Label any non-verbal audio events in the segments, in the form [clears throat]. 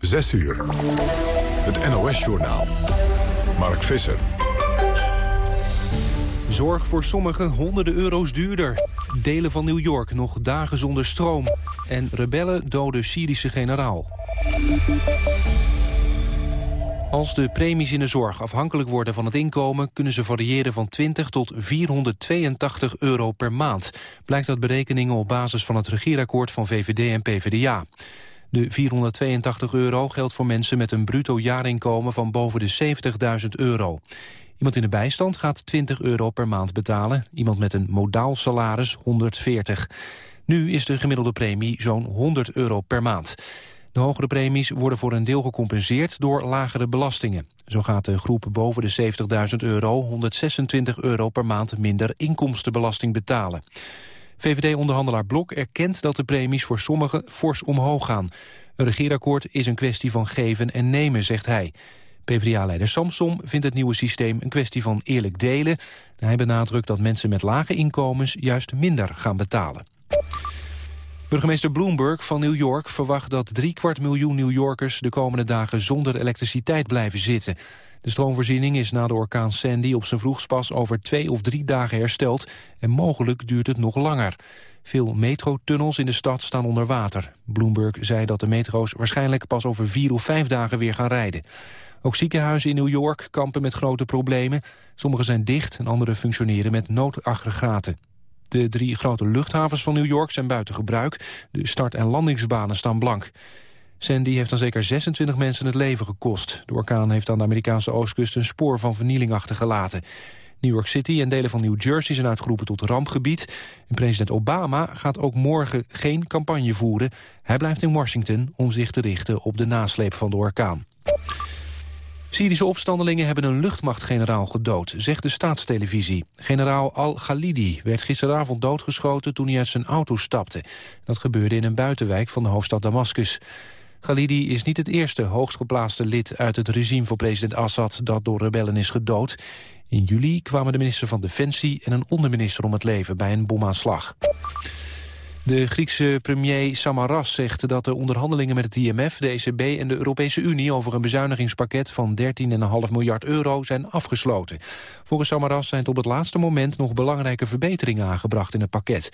6 uur. Het NOS-journaal. Mark Visser. Zorg voor sommigen honderden euro's duurder. Delen van New York nog dagen zonder stroom. En rebellen doden Syrische generaal. Als de premies in de zorg afhankelijk worden van het inkomen... kunnen ze variëren van 20 tot 482 euro per maand. Blijkt uit berekeningen op basis van het regeerakkoord van VVD en PvdA. De 482 euro geldt voor mensen met een bruto jaarinkomen van boven de 70.000 euro. Iemand in de bijstand gaat 20 euro per maand betalen. Iemand met een modaal salaris 140. Nu is de gemiddelde premie zo'n 100 euro per maand. De hogere premies worden voor een deel gecompenseerd door lagere belastingen. Zo gaat de groep boven de 70.000 euro 126 euro per maand minder inkomstenbelasting betalen. VVD-onderhandelaar Blok erkent dat de premies voor sommigen fors omhoog gaan. Een regeerakkoord is een kwestie van geven en nemen, zegt hij. PvdA-leider Samsom vindt het nieuwe systeem een kwestie van eerlijk delen. Hij benadrukt dat mensen met lage inkomens juist minder gaan betalen. Burgemeester Bloomberg van New York verwacht dat driekwart miljoen New Yorkers de komende dagen zonder elektriciteit blijven zitten. De stroomvoorziening is na de orkaan Sandy op zijn vroegst pas over twee of drie dagen hersteld en mogelijk duurt het nog langer. Veel metrotunnels in de stad staan onder water. Bloomberg zei dat de metro's waarschijnlijk pas over vier of vijf dagen weer gaan rijden. Ook ziekenhuizen in New York kampen met grote problemen. Sommige zijn dicht en andere functioneren met noodaggregaten. De drie grote luchthavens van New York zijn buiten gebruik. De start- en landingsbanen staan blank. Sandy heeft dan zeker 26 mensen het leven gekost. De orkaan heeft aan de Amerikaanse oostkust een spoor van vernieling achtergelaten. New York City en delen van New Jersey zijn uitgeroepen tot rampgebied. En president Obama gaat ook morgen geen campagne voeren. Hij blijft in Washington om zich te richten op de nasleep van de orkaan. Syrische opstandelingen hebben een luchtmachtgeneraal gedood, zegt de staatstelevisie. Generaal Al-Ghalidi werd gisteravond doodgeschoten toen hij uit zijn auto stapte. Dat gebeurde in een buitenwijk van de hoofdstad Damascus. Ghalidi is niet het eerste hoogstgeplaatste lid uit het regime van president Assad dat door rebellen is gedood. In juli kwamen de minister van Defensie en een onderminister om het leven bij een bomaanslag. De Griekse premier Samaras zegt dat de onderhandelingen met het IMF, de ECB en de Europese Unie over een bezuinigingspakket van 13,5 miljard euro zijn afgesloten. Volgens Samaras zijn tot op het laatste moment nog belangrijke verbeteringen aangebracht in het pakket.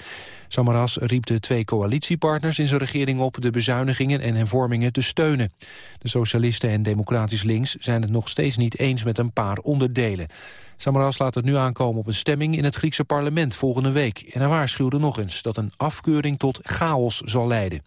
Samaras riep de twee coalitiepartners in zijn regering op de bezuinigingen en hervormingen te steunen. De socialisten en democratisch links zijn het nog steeds niet eens met een paar onderdelen. Samaras laat het nu aankomen op een stemming in het Griekse parlement volgende week. En hij waarschuwde nog eens dat een afkeuring tot chaos zal leiden.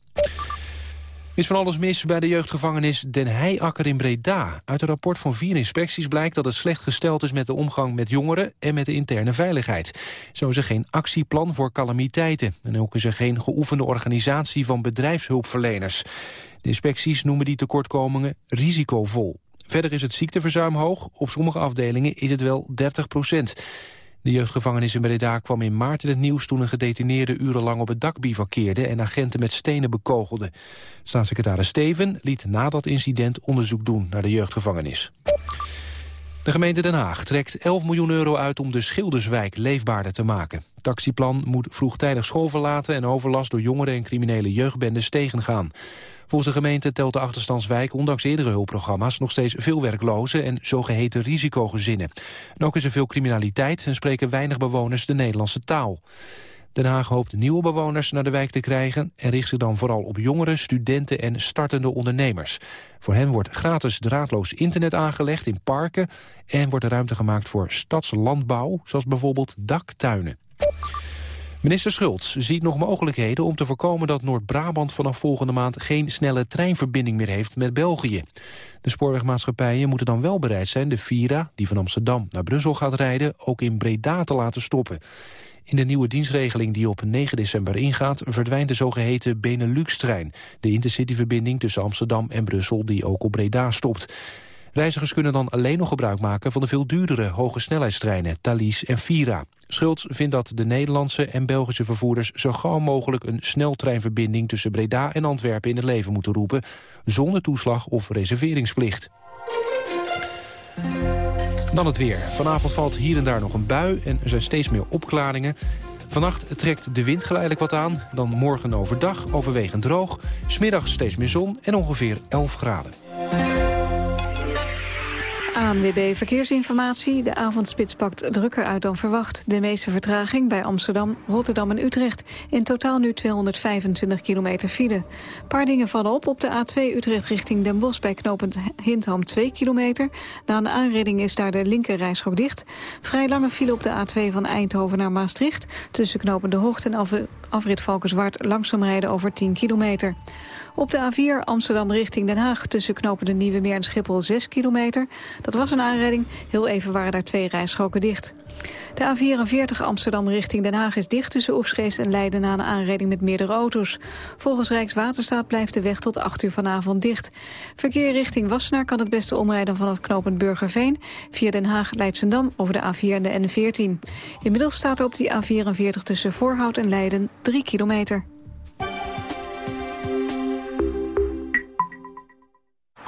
Is van alles mis bij de jeugdgevangenis Den Heijakker in Breda. Uit een rapport van vier inspecties blijkt dat het slecht gesteld is... met de omgang met jongeren en met de interne veiligheid. Zo is er geen actieplan voor calamiteiten. En ook is er geen geoefende organisatie van bedrijfshulpverleners. De inspecties noemen die tekortkomingen risicovol. Verder is het ziekteverzuim hoog. Op sommige afdelingen is het wel 30 procent. De jeugdgevangenis in Breda kwam in maart in het nieuws... toen een gedetineerde urenlang op het dak bivakkeerde... en agenten met stenen bekogelde. Staatssecretaris Steven liet na dat incident onderzoek doen naar de jeugdgevangenis. De gemeente Den Haag trekt 11 miljoen euro uit om de Schilderswijk leefbaarder te maken. Het actieplan moet vroegtijdig school verlaten en overlast door jongeren en criminele jeugdbendes tegengaan. Volgens de gemeente telt de achterstandswijk ondanks eerdere hulpprogramma's nog steeds veel werklozen en zogeheten risicogezinnen. En ook is er veel criminaliteit en spreken weinig bewoners de Nederlandse taal. Den Haag hoopt nieuwe bewoners naar de wijk te krijgen... en richt zich dan vooral op jongeren, studenten en startende ondernemers. Voor hen wordt gratis draadloos internet aangelegd in parken... en wordt er ruimte gemaakt voor stadslandbouw, zoals bijvoorbeeld daktuinen. Minister Schultz ziet nog mogelijkheden om te voorkomen dat Noord-Brabant vanaf volgende maand geen snelle treinverbinding meer heeft met België. De spoorwegmaatschappijen moeten dan wel bereid zijn de Vira, die van Amsterdam naar Brussel gaat rijden, ook in Breda te laten stoppen. In de nieuwe dienstregeling die op 9 december ingaat... verdwijnt de zogeheten Benelux-trein. De intercityverbinding tussen Amsterdam en Brussel die ook op Breda stopt. Reizigers kunnen dan alleen nog gebruik maken van de veel duurdere hoge snelheidstreinen Thalys en Vira. Schultz vindt dat de Nederlandse en Belgische vervoerders zo gauw mogelijk een sneltreinverbinding tussen Breda en Antwerpen in het leven moeten roepen, zonder toeslag of reserveringsplicht. Dan het weer. Vanavond valt hier en daar nog een bui en er zijn steeds meer opklaringen. Vannacht trekt de wind geleidelijk wat aan. Dan morgen overdag overwegend droog. Smiddags steeds meer zon en ongeveer 11 graden. ANWB Verkeersinformatie. De avondspits pakt drukker uit dan verwacht. De meeste vertraging bij Amsterdam, Rotterdam en Utrecht. In totaal nu 225 kilometer file. paar dingen vallen op. Op de A2 Utrecht richting Den Bosch bij knooppunt Hindham 2 kilometer. Na een aanrijding is daar de linker dicht. Vrij lange file op de A2 van Eindhoven naar Maastricht. Tussen knooppunt De Hoogte en afrit Valkenswaard langzaam rijden over 10 kilometer. Op de A4 Amsterdam richting Den Haag tussen knopen de Nieuwe Meer en Schiphol 6 kilometer. Dat was een aanrijding. Heel even waren daar twee rijstroken dicht. De A44 Amsterdam richting Den Haag is dicht tussen Oefsgeest en Leiden na een aanrijding met meerdere auto's. Volgens Rijkswaterstaat blijft de weg tot 8 uur vanavond dicht. Verkeer richting Wassenaar kan het beste omrijden vanaf knooppunt Burgerveen via Den Haag Leidsendam over de A4 en de N14. Inmiddels staat er op die A44 tussen Voorhout en Leiden 3 kilometer.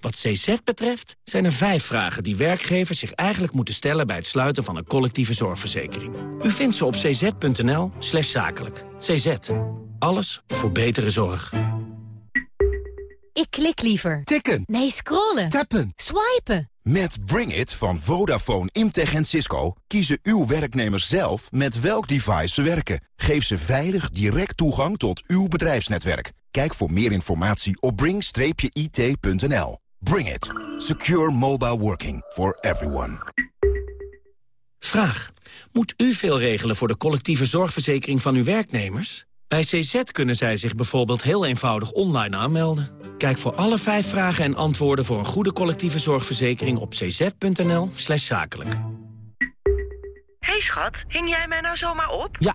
Wat CZ betreft zijn er vijf vragen die werkgevers zich eigenlijk moeten stellen... bij het sluiten van een collectieve zorgverzekering. U vindt ze op cz.nl slash zakelijk. CZ. Alles voor betere zorg. Ik klik liever. Tikken. Nee, scrollen. Tappen. Swipen. Met Bring It van Vodafone, Imtech en Cisco kiezen uw werknemers zelf met welk device ze werken. Geef ze veilig direct toegang tot uw bedrijfsnetwerk. Kijk voor meer informatie op bring-it.nl. Bring It. Secure mobile working for everyone. Vraag. Moet u veel regelen voor de collectieve zorgverzekering van uw werknemers? Bij CZ kunnen zij zich bijvoorbeeld heel eenvoudig online aanmelden. Kijk voor alle vijf vragen en antwoorden voor een goede collectieve zorgverzekering op cz.nl slash zakelijk. Hey schat, hing jij mij nou zomaar op? Ja,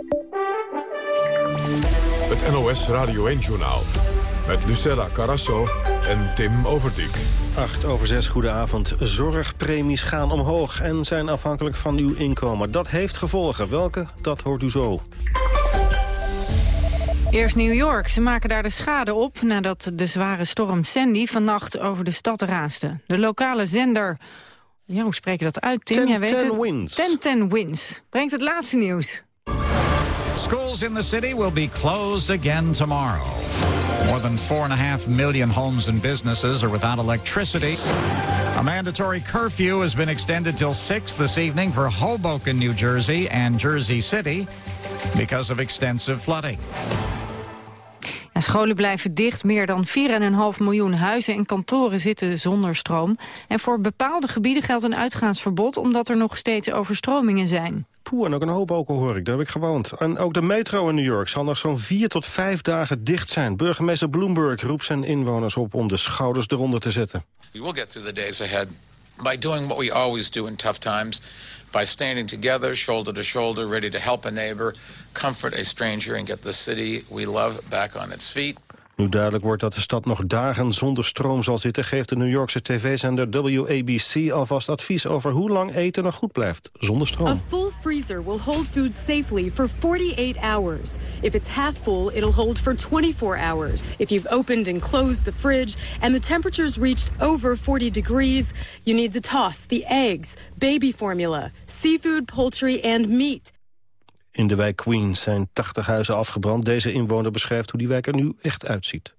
NOS Radio 1-journaal. Met Lucella Carasso en Tim Overdijk. 8 over 6, goedenavond. Zorgpremies gaan omhoog en zijn afhankelijk van uw inkomen. Dat heeft gevolgen. Welke? Dat hoort u zo. Eerst New York. Ze maken daar de schade op nadat de zware storm Sandy vannacht over de stad raaste. De lokale zender... Ja, hoe spreek je dat uit, Tim? Ten, Jij weet ten het. wins. 10 wins. Brengt het laatste nieuws. Schools in the city will be closed again tomorrow. More than four and a half million homes and businesses are without electricity. A mandatory curfew has been extended till 6 this evening for Hoboken, New Jersey and Jersey City because of extensive flooding. Scholen blijven dicht. Meer dan 4,5 miljoen huizen en kantoren zitten zonder stroom. En voor bepaalde gebieden geldt een uitgaansverbod... omdat er nog steeds overstromingen zijn. Poeh, en ook een Hoboken hoor ik, daar heb ik gewoond. En ook de metro in New York zal nog zo'n vier tot vijf dagen dicht zijn. Burgemeester Bloomberg roept zijn inwoners op om de schouders eronder te zetten. We will get through the days ahead by doing what we always do in tough times. By standing together, shoulder to shoulder, ready to help a neighbor, comfort a stranger and get the city we love back on its feet. Nu duidelijk wordt dat de stad nog dagen zonder stroom zal zitten... geeft de New Yorkse tv-zender WABC alvast advies over hoe lang eten nog goed blijft zonder stroom. A full freezer will hold food safely for 48 hours. If it's half full, it'll hold for 24 hours. If you've opened and closed the fridge and the temperature's reached over 40 degrees, you need to toss the eggs, baby formula, seafood, poultry and meat. In de wijk Queens zijn 80 huizen afgebrand. Deze inwoner beschrijft hoe die wijk er nu echt uitziet.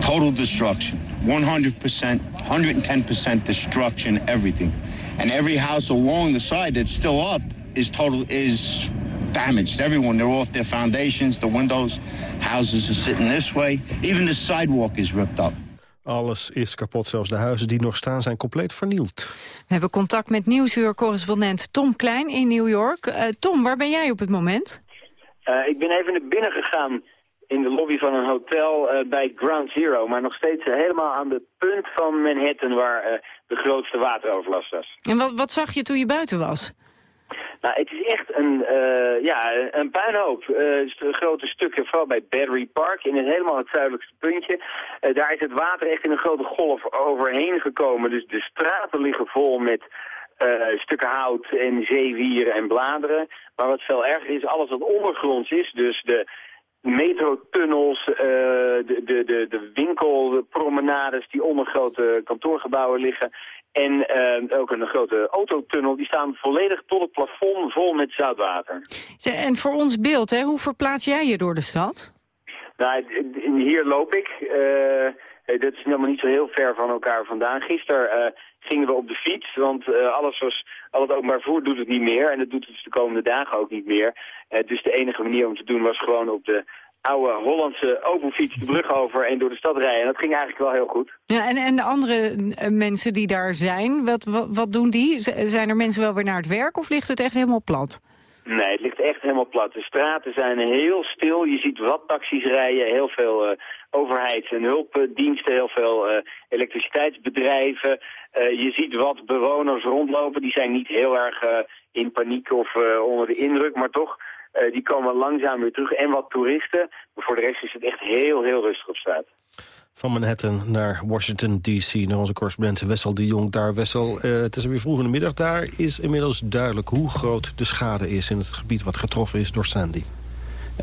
Total destruction. 100%, 110% destruction, everything. And every house along the side that's still up is total is damaged. Everyone, they're off their foundations, the windows. Houses are sitting this way. Even the sidewalk is ripped up. Alles is kapot, zelfs de huizen die nog staan zijn compleet vernield. We hebben contact met Nieuwsuur-correspondent Tom Klein in New York. Uh, Tom, waar ben jij op het moment? Uh, ik ben even naar binnen gegaan in de lobby van een hotel uh, bij Ground Zero. Maar nog steeds helemaal aan de punt van Manhattan waar de grootste wateroverlast was. En wat, wat zag je toen je buiten was? Nou, het is echt een, uh, ja, een puinhoop. Uh, grote stukken, vooral bij Battery Park, in het helemaal het zuidelijkste puntje. Uh, daar is het water echt in een grote golf overheen gekomen. Dus de straten liggen vol met stukken hout en zeewieren en bladeren. Maar wat veel erger is, alles wat ondergronds is, dus de metrotunnels, de, de, de, de winkelpromenades die onder grote kantoorgebouwen liggen en uh, ook een grote autotunnel. Die staan volledig tot het plafond vol met zoutwater. En voor ons beeld, hè, hoe verplaats jij je door de stad? Nou, hier loop ik. Uh, dat is helemaal niet zo heel ver van elkaar vandaan. Gisteren uh, gingen we op de fiets, want alles was, al het openbaar vervoer doet het niet meer. En dat doet het de komende dagen ook niet meer. dus de enige manier om te doen was gewoon op de oude Hollandse open fiets de brug over en door de stad rijden. En dat ging eigenlijk wel heel goed. Ja, en, en de andere eh, mensen die daar zijn, wat, wat, wat doen die? zijn er mensen wel weer naar het werk of ligt het echt helemaal plat? Nee, het ligt echt helemaal plat. De straten zijn heel stil. Je ziet wat taxis rijden, heel veel uh, overheids- en hulpdiensten, heel veel uh, elektriciteitsbedrijven. Uh, je ziet wat bewoners rondlopen. Die zijn niet heel erg in paniek of onder de indruk, maar toch uh, die komen langzaam weer terug. En wat toeristen. Maar voor de rest is het echt heel, heel rustig op straat. Van Manhattan naar Washington D.C. naar onze correspondent Wessel de Jong. Daar Wessel, uh, het is weer vroeg in de middag. Daar is inmiddels duidelijk hoe groot de schade is... in het gebied wat getroffen is door Sandy.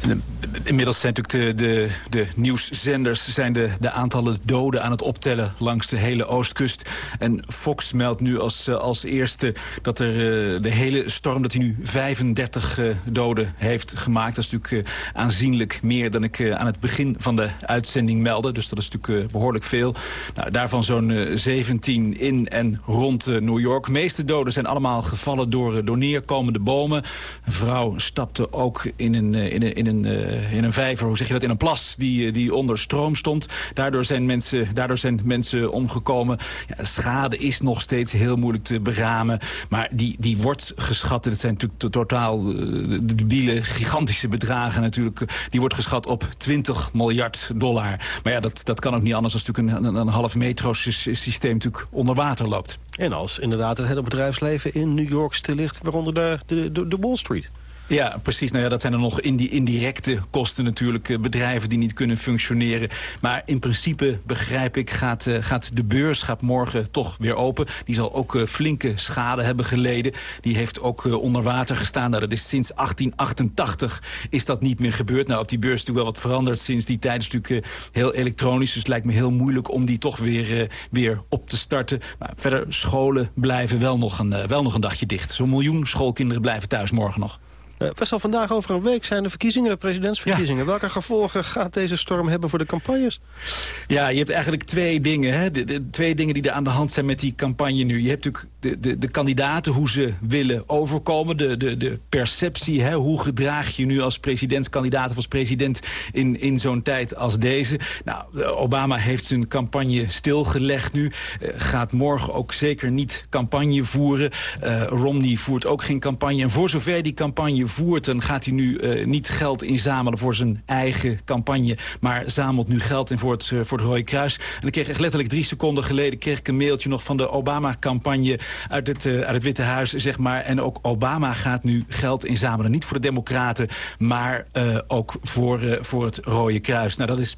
En inmiddels zijn natuurlijk de, de, de nieuwszenders zijn de, de aantallen doden aan het optellen langs de hele oostkust. En Fox meldt nu als, eh, als eerste dat er uh, de hele storm dat hij nu 35 uh, doden heeft gemaakt. Dat is natuurlijk aanzienlijk meer dan ik aan het begin van de uitzending meldde. Dus dat is natuurlijk behoorlijk veel. Nou, daarvan zo'n 17 in en rond New York. De meeste doden zijn allemaal gevallen door, door neerkomende bomen. Een vrouw stapte ook in een in een, uh, in een vijver, hoe zeg je dat, in een plas die, eh, die onder stroom stond. Daardoor zijn mensen, daardoor zijn mensen omgekomen. Ja, schade is nog steeds heel moeilijk te beramen. Maar die, die wordt geschat, en het zijn natuurlijk totaal uh, debiele, gigantische bedragen natuurlijk. Die wordt geschat op 20 miljard dollar. Maar ja, dat, dat kan ook niet anders als natuurlijk een, een, half metro-systeem natuurlijk onder water loopt. En als inderdaad het hele bedrijfsleven in New York stil ligt, waaronder de, de, de, de Wall Street. Ja, precies. Nou ja, dat zijn dan nog indi indirecte kosten natuurlijk. Eh, bedrijven die niet kunnen functioneren. Maar in principe, begrijp ik, gaat, uh, gaat de beurs gaat morgen toch weer open. Die zal ook uh, flinke schade hebben geleden. Die heeft ook onder water gestaan. Nou, dat is sinds 1888 is dat niet meer gebeurd. Nou, op die beurs is natuurlijk wel wat veranderd sinds die tijd. is natuurlijk heel elektronisch. Dus het lijkt me heel moeilijk om die toch weer, weer op te starten. Maar verder, scholen blijven wel nog een, wel nog een dagje dicht. Zo'n miljoen schoolkinderen blijven thuis morgen nog. Uh, best al vandaag over een week zijn de verkiezingen, de presidentsverkiezingen. Ja. Welke gevolgen gaat deze storm hebben voor de campagnes? Ja, je hebt eigenlijk twee dingen. Hè? De, de, twee dingen die er aan de hand zijn met die campagne nu. Je hebt natuurlijk de, de, de kandidaten, hoe ze willen overkomen. De, de, de perceptie, hè? hoe gedraag je nu als presidentskandidaat of als president in, in zo'n tijd als deze. Nou, Obama heeft zijn campagne stilgelegd nu. Uh, gaat morgen ook zeker niet campagne voeren. Uh, Romney voert ook geen campagne. En voor zover die campagne voert... dan gaat hij nu uh, niet geld inzamelen voor zijn eigen campagne... maar zamelt nu geld in voor het, uh, voor het Rode Kruis. En ik kreeg echt letterlijk drie seconden geleden... kreeg ik een mailtje nog van de Obama-campagne uit, het, uh, uit het Witte Huis, zeg maar. En ook Obama gaat nu geld inzamelen. Niet voor de Democraten, maar ook voor, voor het Rode Kruis. Nou, dat is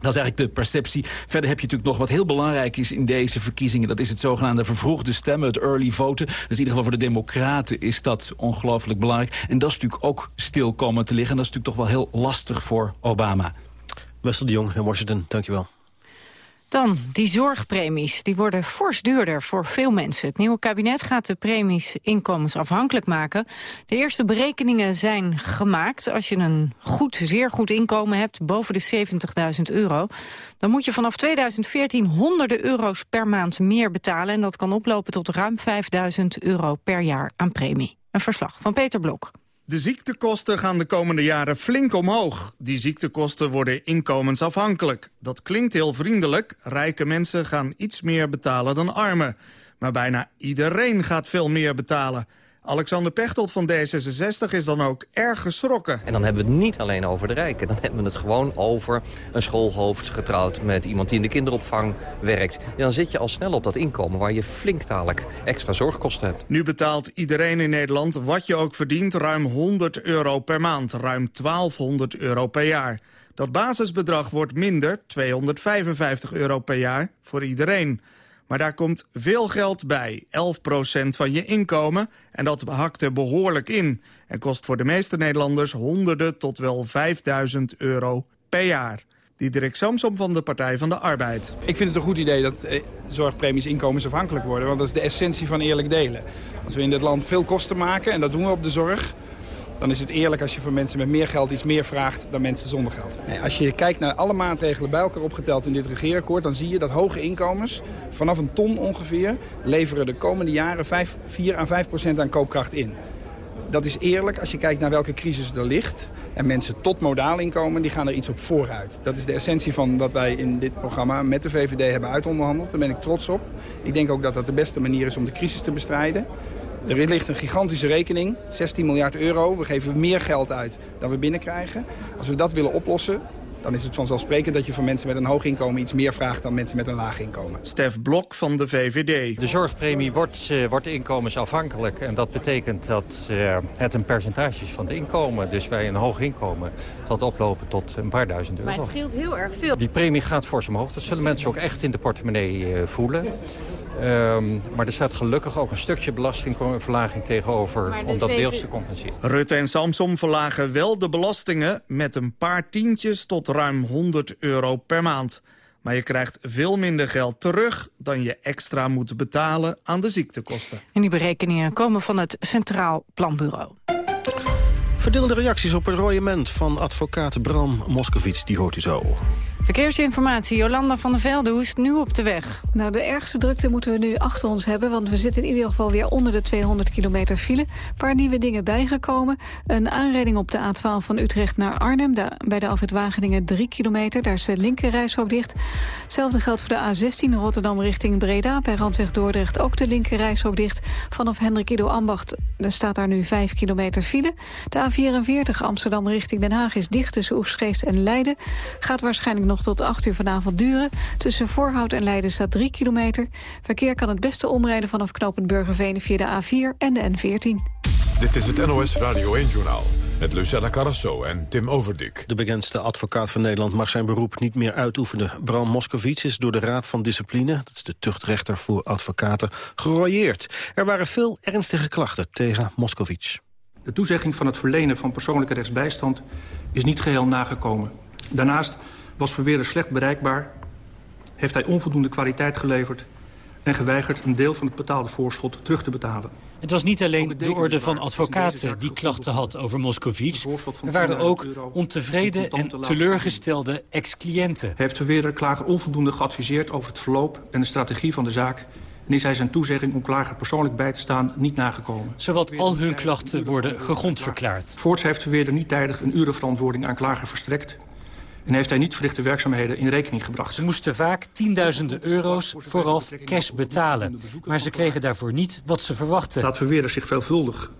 Dat is eigenlijk de perceptie. Verder heb je natuurlijk nog wat heel belangrijk is in deze verkiezingen. Dat is het zogenaamde vervroegde stemmen, het early voten. Dus in ieder geval voor de democraten is dat ongelooflijk belangrijk. En dat is natuurlijk ook stil komen te liggen. En dat is natuurlijk toch wel heel lastig voor Obama. Wessel de Jong in Washington, dankjewel. Dan, die zorgpremies. Die worden fors duurder voor veel mensen. Het nieuwe kabinet gaat de premies inkomensafhankelijk maken. De eerste berekeningen zijn gemaakt. Als je een goed, zeer goed inkomen hebt, boven de 70.000 euro... dan moet je vanaf 2014 honderden euro's per maand meer betalen. En dat kan oplopen tot ruim 5.000 euro per jaar aan premie. Een verslag van Peter Blok. De ziektekosten gaan de komende jaren flink omhoog. Die ziektekosten worden inkomensafhankelijk. Dat klinkt heel vriendelijk. Rijke mensen gaan iets meer betalen dan armen. Maar bijna iedereen gaat veel meer betalen. Alexander Pechtold van D66 is dan ook erg geschrokken. En dan hebben we het niet alleen over de rijken. Dan hebben we het gewoon over een schoolhoofd getrouwd met iemand die in de kinderopvang werkt. En dan zit je al snel op dat inkomen waar je flink dadelijk extra zorgkosten hebt. Nu betaalt iedereen in Nederland, wat je ook verdient, ruim 100 euro per maand. Ruim 1200 euro per jaar. Dat basisbedrag wordt minder, 255 euro per jaar, voor iedereen. Maar daar komt veel geld bij, 11% van je inkomen. En dat hakt er behoorlijk in. En kost voor de meeste Nederlanders honderden tot wel 5000 euro per jaar. Diederik Samsom van de Partij van de Arbeid. Ik vind het een goed idee dat eh, zorgpremies inkomensafhankelijk worden. Want dat is de essentie van eerlijk delen. Als we in dit land veel kosten maken, en dat doen we op de zorg dan is het eerlijk als je van mensen met meer geld iets meer vraagt dan mensen zonder geld. Als je kijkt naar alle maatregelen bij elkaar opgeteld in dit regeerakkoord... dan zie je dat hoge inkomens, vanaf een ton ongeveer... leveren de komende jaren 5, 4 à 5 procent aan koopkracht in. Dat is eerlijk als je kijkt naar welke crisis er ligt. En mensen tot modaal inkomen, die gaan er iets op vooruit. Dat is de essentie van wat wij in dit programma met de VVD hebben uitonderhandeld. Daar ben ik trots op. Ik denk ook dat dat de beste manier is om de crisis te bestrijden. Er ligt een gigantische rekening, 16 miljard euro. We geven meer geld uit dan we binnenkrijgen. Als we dat willen oplossen, dan is het vanzelfsprekend dat je van mensen met een hoog inkomen iets meer vraagt dan mensen met een laag inkomen. Stef Blok van de VVD. De zorgpremie wordt, uh, wordt inkomensafhankelijk en dat betekent dat uh, het een percentage is van het inkomen. Dus bij een hoog inkomen zal het oplopen tot een paar duizend euro. Maar het scheelt heel erg veel. Die premie gaat fors omhoog. Dat zullen mensen ook echt in de portemonnee uh, voelen. Um, maar er staat gelukkig ook een stukje belastingverlaging tegenover... om dat deels te compenseren. Rutte en Samsom verlagen wel de belastingen... met een paar tientjes tot ruim 100 euro per maand. Maar je krijgt veel minder geld terug dan je extra moet betalen aan de ziektekosten. En die berekeningen komen van het Centraal Planbureau. Verdeelde reacties op een royement van advocaat Bram Moskowitz. Die hoort u zo. Verkeersinformatie, Jolanda van der Velde, hoe is het nu op de weg? Nou, de ergste drukte moeten we nu achter ons hebben... want we zitten in ieder geval weer onder de 200 kilometer file. Een paar nieuwe dingen bijgekomen. Een aanrijding op de A12 van Utrecht naar Arnhem. bij de Alfred Wageningen 3 kilometer, daar is de linkerrijstrook dicht. Hetzelfde geldt voor de A16 Rotterdam richting Breda. Bij Randweg Dordrecht ook de linkerrijstrook dicht. Vanaf Hendrik Ido Ambacht staat daar nu 5 kilometer file. De A44 Amsterdam richting Den Haag is dicht tussen Oefsgeest en Leiden. Gaat waarschijnlijk nog tot 8 uur vanavond duren. Tussen Voorhout en Leiden staat 3 kilometer. Verkeer kan het beste omrijden vanaf knooppunt Burgerveen via de A4 en de N14. Dit is het NOS Radio 1-journaal. Met Lucella Carrasso en Tim Overdik. De bekendste advocaat van Nederland mag zijn beroep niet meer uitoefenen. Bram Moskowitz is door de Raad van Discipline, dat is de tuchtrechter voor advocaten, gerooieerd. Er waren veel ernstige klachten tegen Moskowitz. De toezegging van het verlenen van persoonlijke rechtsbijstand is niet geheel nagekomen. Daarnaast was Verweerder slecht bereikbaar... heeft hij onvoldoende kwaliteit geleverd... en geweigerd een deel van het betaalde voorschot terug te betalen. Het was niet alleen de orde van advocaten die klachten had over Moscovici. Er waren ook ontevreden en teleurgestelde ex-cliënten. Heeft Verweerder klager onvoldoende geadviseerd over het verloop en de strategie van de zaak... en is hij zijn toezegging om klager persoonlijk bij te staan niet nagekomen. Zowat al hun klachten worden gegrond verklaard. Voorts heeft Verweerder niet tijdig een urenverantwoording aan klager verstrekt en heeft hij niet verrichte werkzaamheden in rekening gebracht. Ze moesten vaak tienduizenden euro's vooral cash betalen. Maar ze kregen daarvoor niet wat ze verwachten. Laat Verweerder zich veelvuldig,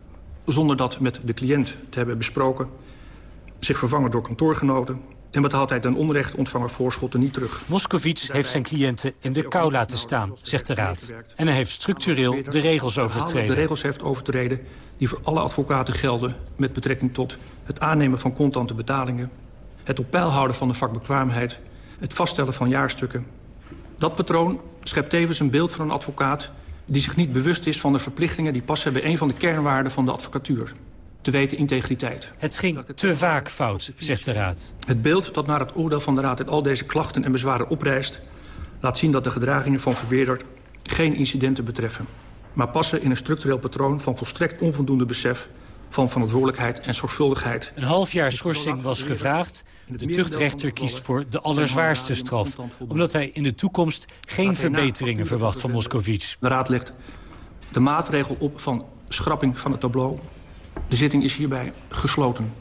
zonder dat met de cliënt te hebben besproken... zich vervangen door kantoorgenoten... en betaalt hij ten onrecht ontvangen voorschotten niet terug. Moskovits heeft zijn cliënten in de kou laten staan, zegt de Raad. En hij heeft structureel de regels overtreden. De regels heeft overtreden die voor alle advocaten gelden... met betrekking tot het aannemen van contante betalingen het op peil houden van de vakbekwaamheid... het vaststellen van jaarstukken. Dat patroon schept tevens een beeld van een advocaat... die zich niet bewust is van de verplichtingen die passen bij een van de kernwaarden van de advocatuur. Te weten integriteit. Het ging te vaak fout, zegt de Raad. Het beeld dat naar het oordeel van de Raad uit al deze klachten en bezwaren oprijst... laat zien dat de gedragingen van Verweerder geen incidenten betreffen... maar passen in een structureel patroon van volstrekt onvoldoende besef van verantwoordelijkheid en zorgvuldigheid. Een half jaar schorsing was gevraagd. De tuchtrechter kiest voor de allerzwaarste straf. Omdat hij in de toekomst geen verbeteringen verwacht van Moscovici. De Raad legt de maatregel op van schrapping van het tableau. De zitting is hierbij gesloten.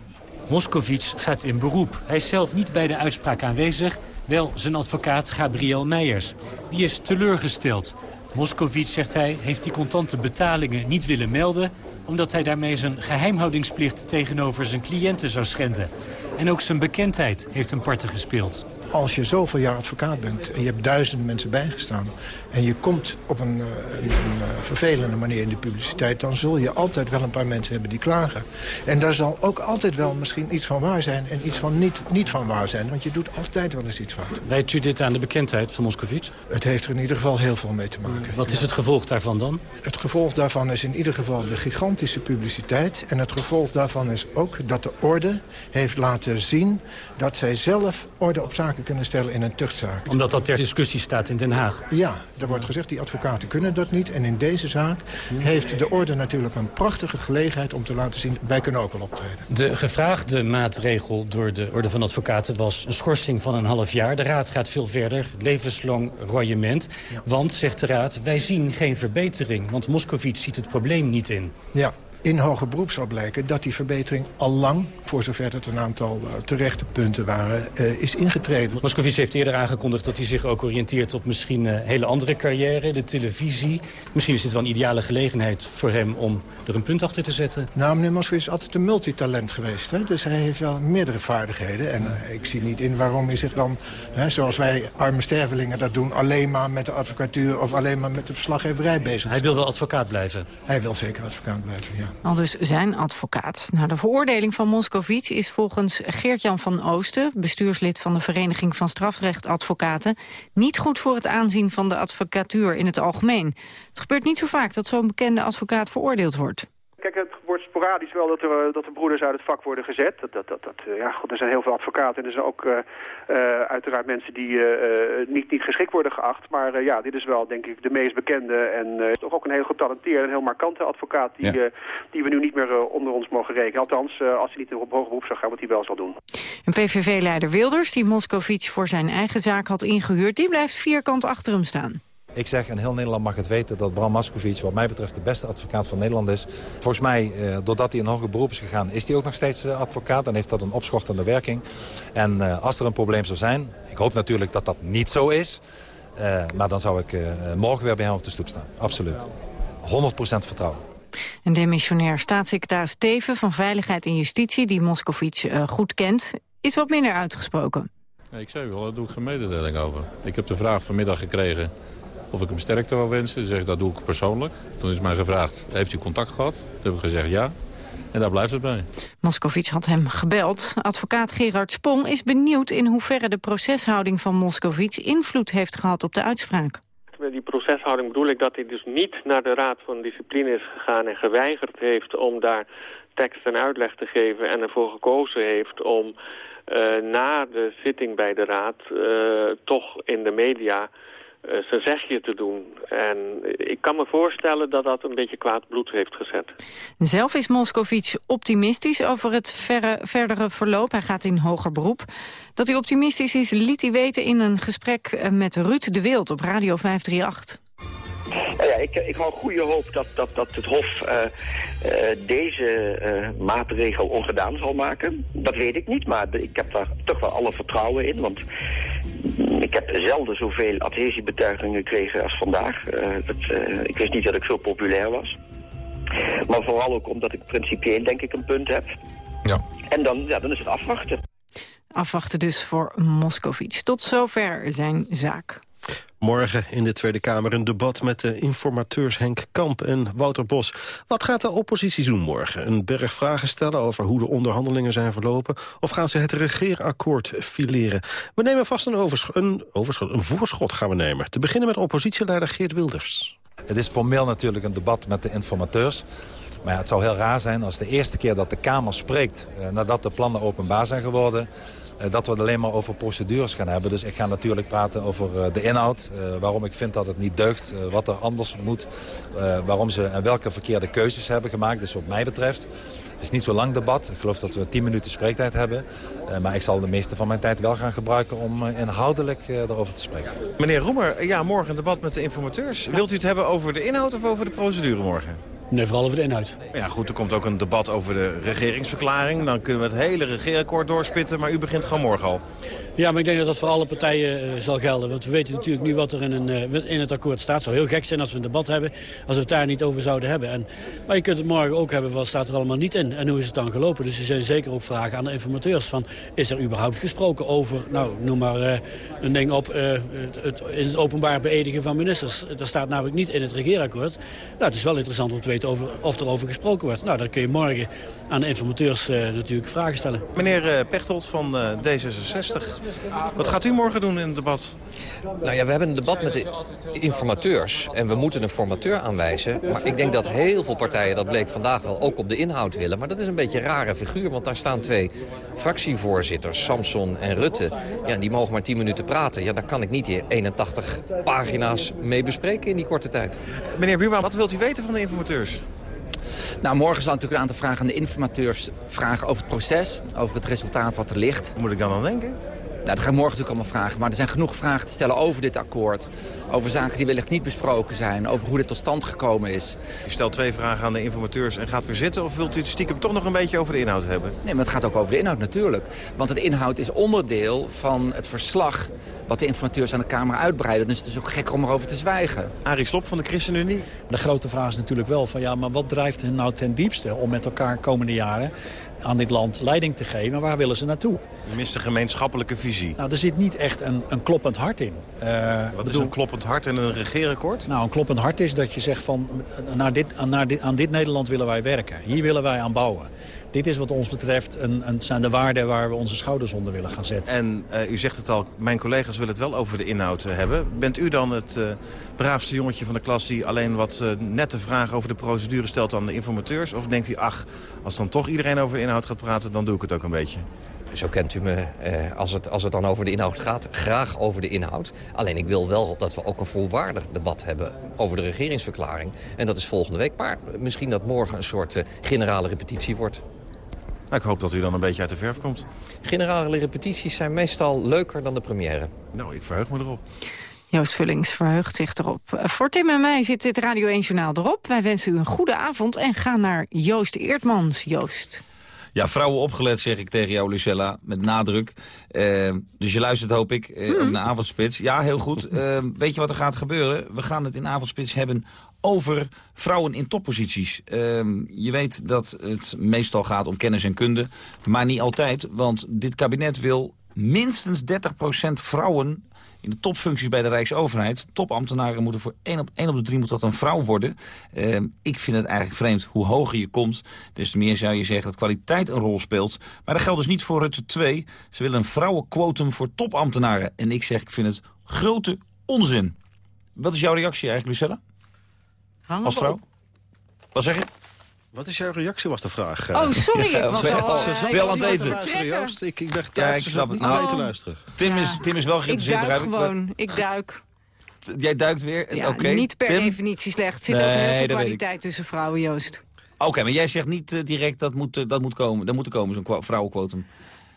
Moscovici gaat in beroep. Hij is zelf niet bij de uitspraak aanwezig. Wel zijn advocaat Gabriel Meijers. Die is teleurgesteld. Moscovici, zegt hij, heeft die contante betalingen niet willen melden omdat hij daarmee zijn geheimhoudingsplicht tegenover zijn cliënten zou schenden. En ook zijn bekendheid heeft een parten gespeeld. Als je zoveel jaar advocaat bent en je hebt duizenden mensen bijgestaan... en je komt op een, eh, een, een, eh, vervelende manier in de publiciteit... dan zul je altijd wel een paar mensen hebben die klagen. En daar zal ook altijd wel misschien iets van waar zijn... en iets van niet, niet van waar zijn, want je doet altijd wel eens iets fout. Wijt u dit aan de bekendheid van Moscovici? Het heeft er in ieder geval heel veel mee te maken. Wat is het gevolg daarvan dan? Het gevolg daarvan is in ieder geval de gigantische publiciteit. En het gevolg daarvan is ook dat de orde heeft laten zien... dat zij zelf orde op zaken kunnen stellen in een tuchtzaak. Omdat dat ter discussie staat in Den Haag? Ja, er wordt gezegd, die advocaten kunnen dat niet. En in deze zaak heeft de orde natuurlijk een prachtige gelegenheid om te laten zien... wij kunnen ook wel optreden. De gevraagde maatregel door de orde van advocaten was een schorsing van een half jaar. De raad gaat veel verder, levenslang royement. Want, zegt de raad, wij zien geen verbetering. Want Moscovici ziet het probleem niet in. Ja, in hoger beroep zal blijken dat die verbetering al lang... voor zover het een aantal uh, terechte punten waren, uh, is ingetreden. Moscovici heeft eerder aangekondigd dat hij zich ook oriënteert... op misschien een hele andere carrière, de televisie. Misschien is dit wel een ideale gelegenheid voor hem om er een punt achter te zetten. Nou, meneer Moscovici is altijd een multitalent geweest. Hè? Dus hij heeft wel meerdere vaardigheden. En uh, ik zie niet in waarom hij zich dan, hè, zoals wij arme stervelingen dat doen... alleen maar met de advocatuur of alleen maar met de verslaggeverij bezig Hij wil wel advocaat blijven? Hij wil zeker advocaat blijven, ja. Al dus zijn advocaat. Nou, de veroordeling van Moscovici is volgens Geert-Jan van Oosten... bestuurslid van de Vereniging van Strafrechtadvocaten... niet goed voor het aanzien van de advocatuur in het algemeen. Het gebeurt niet zo vaak dat zo'n bekende advocaat veroordeeld wordt. Kijk, het wordt sporadisch wel dat er, dat er broeders uit het vak worden gezet. Dat, dat, dat, dat, ja, God, er zijn heel veel advocaten en er zijn ook uh, uh, uiteraard mensen die uh, niet, niet geschikt worden geacht. Maar ja, dit is wel denk ik de meest bekende en toch ook een heel getalenteerde en heel markante advocaat die, ja. die we nu niet meer onder ons mogen rekenen. Althans, als hij niet op hoger beroep zou gaan, wat hij wel zal doen. En PVV-leider Wilders, die Moscovici voor zijn eigen zaak had ingehuurd, die blijft vierkant achter hem staan. Ik zeg, en heel Nederland mag het weten, dat Bram Mascovici wat mij betreft de beste advocaat van Nederland is. Volgens mij, eh, doordat hij in hoger beroep is gegaan, is hij ook nog steeds uh, advocaat. Dan heeft dat een opschortende werking. En uh, als er een probleem zou zijn, ik hoop natuurlijk dat dat niet zo is. maar dan zou ik morgen weer bij hem op de stoep staan. Absoluut. 100% vertrouwen. Een demissionair staatssecretaris Teven van Veiligheid en Justitie... die Moscovici goed kent, is wat minder uitgesproken. Ja, ik zei wel, daar doe ik geen mededeling over. Ik heb de vraag vanmiddag gekregen of ik hem sterkte wil wensen. Zeg, dat doe ik persoonlijk. Toen is mij gevraagd, heeft u contact gehad? Toen heb ik gezegd ja. En daar blijft het bij. Moscovici had hem gebeld. Advocaat Gerard Spong is benieuwd in hoeverre de proceshouding van Moscovici invloed heeft gehad op de uitspraak. Met die proceshouding bedoel ik dat hij dus niet naar de Raad van Discipline is gegaan en geweigerd heeft om daar tekst en uitleg te geven en ervoor gekozen heeft om uh, na de zitting bij de Raad uh, toch in de media zijn zegje te doen. En ik kan me voorstellen dat dat een beetje kwaad bloed heeft gezet. Zelf is Moscovici optimistisch over het verre, verdere verloop. Hij gaat in hoger beroep. Dat hij optimistisch is, liet hij weten in een gesprek met Ruud de Wild op Radio 538. Nou ja, ik, ik hou goede hoop dat, dat, dat het Hof uh, uh, deze uh, maatregel ongedaan zal maken. Dat weet ik niet, maar ik heb daar toch wel alle vertrouwen in. Want ik heb zelden zoveel adhesiebetuigingen gekregen als vandaag. dat, ik wist niet dat ik zo populair was. Maar vooral ook omdat ik principieel denk ik een punt heb. Ja. En dan, ja, dan is het afwachten. Afwachten dus voor Moscovici. Tot zover zijn zaak. Morgen in de Tweede Kamer een debat met de informateurs Henk Kamp en Wouter Bos. Wat gaat de oppositie doen morgen? Een berg vragen stellen over hoe de onderhandelingen zijn verlopen? Of gaan ze het regeerakkoord fileren? We nemen vast een, overschot, een, een voorschot gaan we nemen. Te beginnen met oppositieleider Geert Wilders. Het is formeel natuurlijk een debat met de informateurs. Maar het zou heel raar zijn als de eerste keer dat de Kamer spreekt... Eh, nadat de plannen openbaar zijn geworden... Eh, dat we het alleen maar over procedures gaan hebben. Dus ik ga natuurlijk praten over eh, de inhoud. eh, waarom ik vind dat het niet deugt. wat er anders moet. waarom ze en welke verkeerde keuzes hebben gemaakt. Dus wat mij betreft. Het is niet zo lang debat. Ik geloof dat we 10 minuten spreektijd hebben. Maar ik zal de meeste van mijn tijd wel gaan gebruiken om inhoudelijk erover te spreken. Meneer Roemer, ja, morgen een debat met de informateurs. Wilt u het hebben over de inhoud of over de procedure morgen? Nee, vooral over de inhoud. Ja, goed, er komt ook een debat over de regeringsverklaring. Dan kunnen we het hele regeerakkoord doorspitten, maar u begint gewoon morgen al. Ja, maar ik denk dat dat voor alle partijen eh, zal gelden. Want we weten natuurlijk nu wat er in, een, eh, in het akkoord staat. Het zou heel gek zijn als we een debat hebben, als we het daar niet over zouden hebben. En, maar je kunt het morgen ook hebben, wat staat er allemaal niet in? En hoe is het dan gelopen? Dus er zijn zeker ook vragen aan de informateurs. Van, is er überhaupt gesproken over, nou, noem maar eh, een ding op... het, het- in het openbaar beëdigen van ministers. Dat staat namelijk niet in het regeerakkoord. Nou, het is wel interessant om te weten over, of er over gesproken wordt. Nou, dan kun je morgen aan de informateurs natuurlijk vragen stellen. Meneer Pechtold van eh, D66, wat gaat u morgen doen in het debat? Nou ja, we hebben een debat met de informateurs. En we moeten een formateur aanwijzen. Maar ik denk dat heel veel partijen, dat bleek vandaag wel, ook op de inhoud willen. Maar dat is een beetje een rare figuur, want daar staan twee fractievoorzitters, Samson en Rutte. Ja, die mogen maar 10 minuten praten. Ja, daar kan ik niet die 81 pagina's mee bespreken in die korte tijd. Meneer Buurman, wat wilt u weten van de informateurs? Nou, morgen zal natuurlijk een aantal vragen aan de informateurs vragen over het proces, over het resultaat wat er ligt. Hoe moet ik dan aan denken? Nou, daar ga ik morgen natuurlijk allemaal vragen. Maar er zijn genoeg vragen te stellen over dit akkoord. Over zaken die wellicht niet besproken zijn. Over hoe dit tot stand gekomen is. U stelt twee vragen aan de informateurs en gaat weer zitten... of wilt u het stiekem toch nog een beetje over de inhoud hebben? Nee, maar het gaat ook over de inhoud natuurlijk. Want het inhoud is onderdeel van het verslag... wat de informateurs aan de Kamer uitbreiden. Dus het is ook gek om erover te zwijgen. Arie Slop van de ChristenUnie. De grote vraag is natuurlijk wel van ja, maar wat drijft hen nou ten diepste om met elkaar komende jaren aan dit land leiding te geven? Waar willen ze naartoe? U mist een gemeenschappelijke visie. Nou, er zit niet echt een, een kloppend hart in. Eh, Wat is een kloppend hart en een regeerakkoord? Nou, een kloppend hart is dat je zegt van naar dit, naar dit, aan dit Nederland willen wij werken. Hier willen wij aan bouwen. Dit is wat ons betreft een, een, zijn de waarden waar we onze schouders onder willen gaan zetten. En eh, u zegt het al, mijn collega's willen het wel over de inhoud eh, hebben. Bent u dan het eh, braafste jongetje van de klas die alleen wat nette vragen over de procedure stelt aan de informateurs? Of denkt u, ach, als dan toch iedereen over de inhoud gaat praten, dan doe ik het ook een beetje? Zo kent u me, eh, als, het, als het dan over de inhoud gaat, graag over de inhoud. Alleen ik wil wel dat we ook een volwaardig debat hebben over de regeringsverklaring. En dat is volgende week. Maar misschien dat morgen een soort eh, generale repetitie wordt. Nou, ik hoop dat u dan een beetje uit de verf komt. Generale repetities zijn meestal leuker dan de première. Nou, ik verheug me erop. Joost Vullings verheugt zich erop. Voor Tim en mij zit dit Radio 1 Journaal erop. Wij wensen u een goede avond en gaan naar Joost Eertmans. Joost. Ja, vrouwen opgelet, zeg ik tegen jou, Lucella, met nadruk. Eh, dus je luistert, hoop ik, Hmm. ook naar Avondspits. Ja, heel goed. Eh, weet je wat er gaat gebeuren? We gaan het in Avondspits hebben over vrouwen in topposities. Eh, je weet dat het meestal gaat om kennis en kunde, maar niet altijd. Want dit kabinet wil minstens 30% vrouwen in de topfuncties bij de Rijksoverheid. Topambtenaren moeten voor 1 op, 1 op de 3 moet dat een vrouw worden. Eh, ik vind het eigenlijk vreemd. Hoe hoger je komt, des te meer zou je zeggen dat kwaliteit een rol speelt. Maar dat geldt dus niet voor Rutte 2. Ze willen een vrouwenquotum voor topambtenaren. En ik zeg, ik vind het grote onzin. Wat is jouw reactie eigenlijk, Lucella? Hang Als hem vrouw? op. Wat zeg je? Wat is jouw reactie, was de vraag. Oh, sorry, ik was al, eh, wel aan het eten. ik, ik ben Ja, thuis, ik snap het. Nou, te luisteren. Tim is, Tim is wel Ik geïnteresseerd, duik begrijp ik. gewoon. Ik duik. Jij duikt weer? Ja, Oké. niet per Tim? definitie slecht. Er zit ook Nee, heel veel kwaliteit tussen vrouwen, Joost. Oké, maar jij zegt niet eh, direct dat moet, eh, dat moet komen. Dat moet er komen, zo'n vrouwenquotum.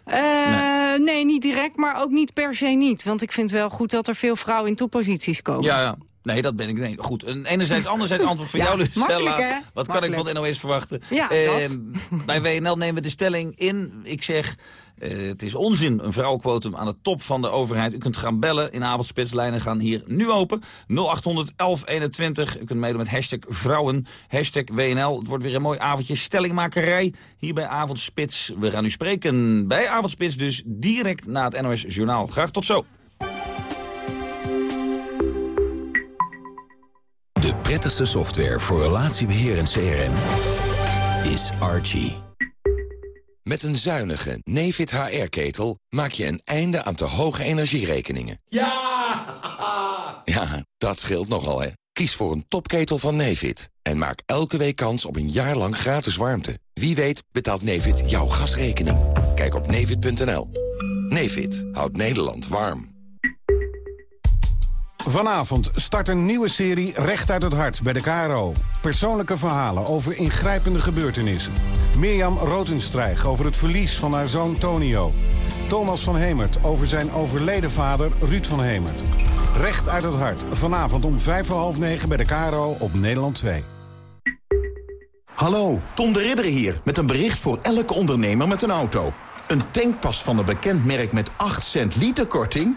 Eh, nee. niet direct, maar ook niet per se niet. Want ik vind wel goed dat er veel vrouwen in topposities komen. Ja, ja. Nee, dat ben ik. Nee, goed. En enerzijds, anderzijds antwoord van [laughs] Ja, jou, Lucella. Wat kan ik van de NOS verwachten? Ja, Eh, dat. [laughs] bij WNL nemen we de stelling in. Ik zeg, eh, het is onzin, een vrouwenquotum aan de top van de overheid. U kunt gaan bellen in avondspitslijnen gaan hier nu open. 0800 1121. U kunt meedoen met hashtag vrouwen, hashtag WNL. Het wordt weer een mooi avondje stellingmakerij hier bij Avondspits. We gaan u spreken bij Avondspits, dus direct na het NOS Journaal. Graag tot zo. Prettigste software voor relatiebeheer en CRM is Archie. Met een zuinige Nefit HR-ketel maak je een einde aan te hoge energierekeningen. Ja! [laughs] Ja, dat scheelt nogal, hè. Kies voor een topketel van Nefit en maak elke week kans op een jaar lang gratis warmte. Wie weet betaalt Nefit jouw gasrekening. Kijk op nefit.nl. Nefit houdt Nederland warm. Vanavond start een nieuwe serie Recht uit het Hart bij de KRO. Persoonlijke verhalen over ingrijpende gebeurtenissen. Mirjam Rotenstrijg over het verlies van haar zoon Tonio. Thomas van Hemert over zijn overleden vader Ruud van Hemert. Recht uit het Hart. Vanavond om vijf voor half negen bij de KRO op Nederland 2. Hallo, Tom de Ridder hier met een bericht voor elke ondernemer met een auto. Een tankpas van een bekend merk met 8 cent liter korting?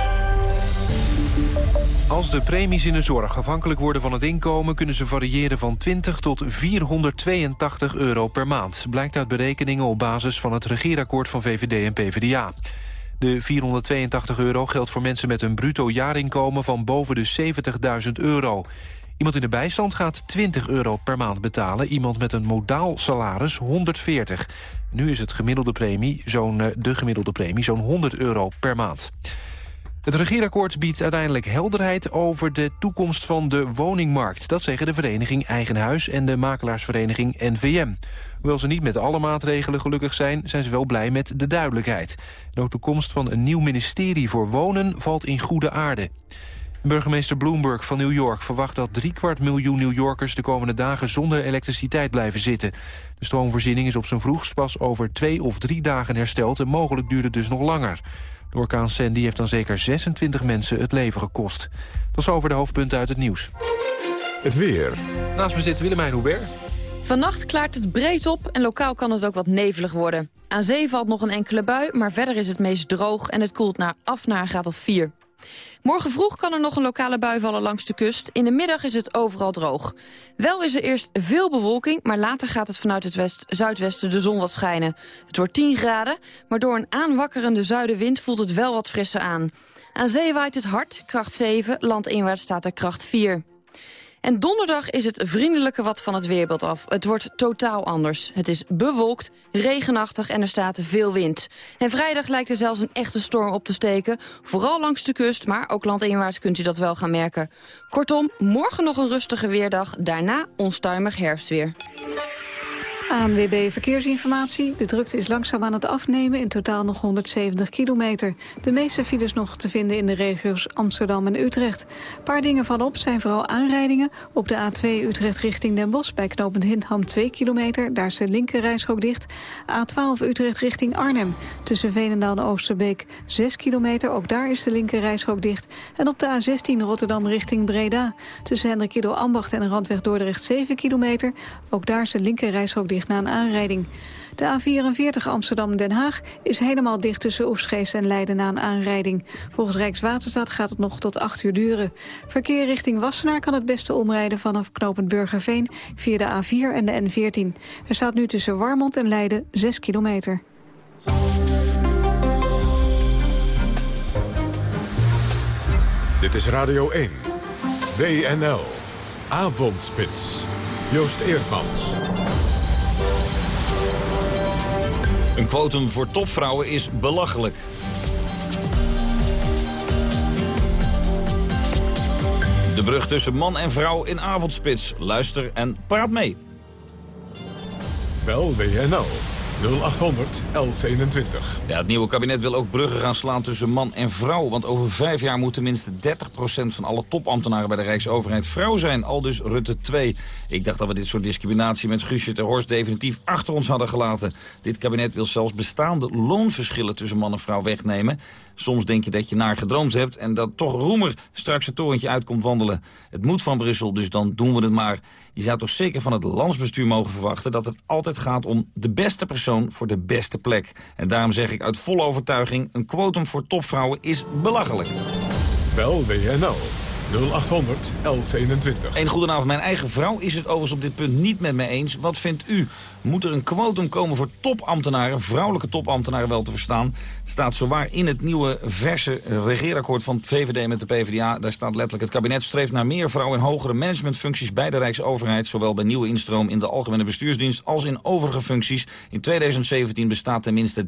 Als de premies in de zorg afhankelijk worden van het inkomen... kunnen ze variëren van 20 tot 482 euro per maand. Blijkt uit berekeningen op basis van het regeerakkoord van VVD en PvdA. De 482 euro geldt voor mensen met een bruto jaarinkomen... van boven de 70.000 euro. Iemand in de bijstand gaat 20 euro per maand betalen. Iemand met een modaal salaris 140. Nu is het gemiddelde premie, zo'n de gemiddelde premie zo'n 100 euro per maand. Het regeerakkoord biedt uiteindelijk helderheid over de toekomst van de woningmarkt. Dat zeggen de vereniging Eigen Huis en de makelaarsvereniging NVM. Hoewel ze niet met alle maatregelen gelukkig zijn, zijn ze wel blij met de duidelijkheid. De komst van een nieuw ministerie voor wonen valt in goede aarde. Burgemeester Bloomberg van New York verwacht dat driekwart miljoen New Yorkers de komende dagen zonder elektriciteit blijven zitten. De stroomvoorziening is op zijn vroegst pas over twee of drie dagen hersteld en mogelijk duurt het dus nog langer. De orkaan Sandy heeft dan zeker 26 mensen het leven gekost. Dat is over de hoofdpunten uit het nieuws. Het weer. Naast me zit Willemijn Hubert. Vannacht klaart het breed op en lokaal kan het ook wat nevelig worden. Aan zee valt nog een enkele bui, maar verder is het meest droog... en het koelt naar af naar een graad of 4. Morgen vroeg kan er nog een lokale bui vallen langs de kust. In de middag is het overal droog. Wel is er eerst veel bewolking, maar later gaat het vanuit het west, zuidwesten de zon wat schijnen. Het wordt 10 graden, maar door een aanwakkerende zuidenwind voelt het wel wat frisser aan. Aan zee waait het hard, kracht 7, landinwaarts staat er kracht 4. En donderdag is het vriendelijke wat van het weerbeeld af. Het wordt totaal anders. Het is bewolkt, regenachtig en er staat veel wind. En vrijdag lijkt er zelfs een echte storm op te steken. Vooral langs de kust, maar ook landinwaarts kunt u dat wel gaan merken. Kortom, morgen nog een rustige weerdag. Daarna onstuimig herfstweer. ANWB Verkeersinformatie. De drukte is langzaam aan het afnemen. In totaal nog 170 kilometer. De meeste files nog te vinden in de regio's Amsterdam en Utrecht. Een paar dingen van op zijn vooral aanrijdingen. Op de A2 Utrecht richting Den Bosch bij knooppunt Hindham 2 kilometer. Daar is de linkerrijstrook dicht. A12 Utrecht richting Arnhem. Tussen Veenendaal en Oosterbeek 6 kilometer. Ook daar is de linkerrijstrook dicht. En op de A16 Rotterdam richting Breda. Tussen Hendrik Ambacht en Randweg Dordrecht 7 kilometer. Ook daar is de linkerrijstrook dicht na een aanrijding. De A44 Amsterdam-Den Haag is helemaal dicht tussen Oesgeest en Leiden na een aanrijding. Volgens Rijkswaterstaat gaat het nog tot 8 uur duren. Verkeer richting Wassenaar kan het beste omrijden vanaf knooppunt Burgerveen via de A4 en de N14. Er staat nu tussen Warmond en Leiden 6 kilometer. Dit is Radio 1. WNL. Avondspits. Joost Eerdmans. Een quotum voor topvrouwen is belachelijk. De brug tussen man en vrouw in avondspits. Luister en praat mee. Bel WNL 0800 1121. Ja, het nieuwe kabinet wil ook bruggen gaan slaan tussen man en vrouw. Want over vijf jaar moet tenminste 30% van alle topambtenaren bij de Rijksoverheid vrouw zijn. Al dus Rutte 2. Ik dacht dat we dit soort discriminatie met Guusje ter Horst definitief achter ons hadden gelaten. Dit kabinet wil zelfs bestaande loonverschillen tussen man en vrouw wegnemen. Soms denk je dat je naar gedroomd hebt en dat toch Roemer straks het torentje uitkomt wandelen. Het moet van Brussel, dus dan doen we het maar. Je zou toch zeker van het landsbestuur mogen verwachten dat het altijd gaat om de beste persoon voor de beste plek. En daarom zeg ik uit volle overtuiging, een quotum voor topvrouwen is belachelijk. Bel WNL 0800 1121. Een goedenavond. Mijn eigen vrouw is het overigens op dit punt niet met me eens. Wat vindt u? Moet er een quotum komen voor topambtenaren, vrouwelijke topambtenaren wel te verstaan? Het staat zowaar in het nieuwe verse regeerakkoord van het VVD met de PvdA. Daar staat letterlijk het kabinet streeft naar meer vrouwen in hogere managementfuncties bij de Rijksoverheid. Zowel bij nieuwe instroom in de algemene bestuursdienst als in overige functies. In 2017 bestaat tenminste 30%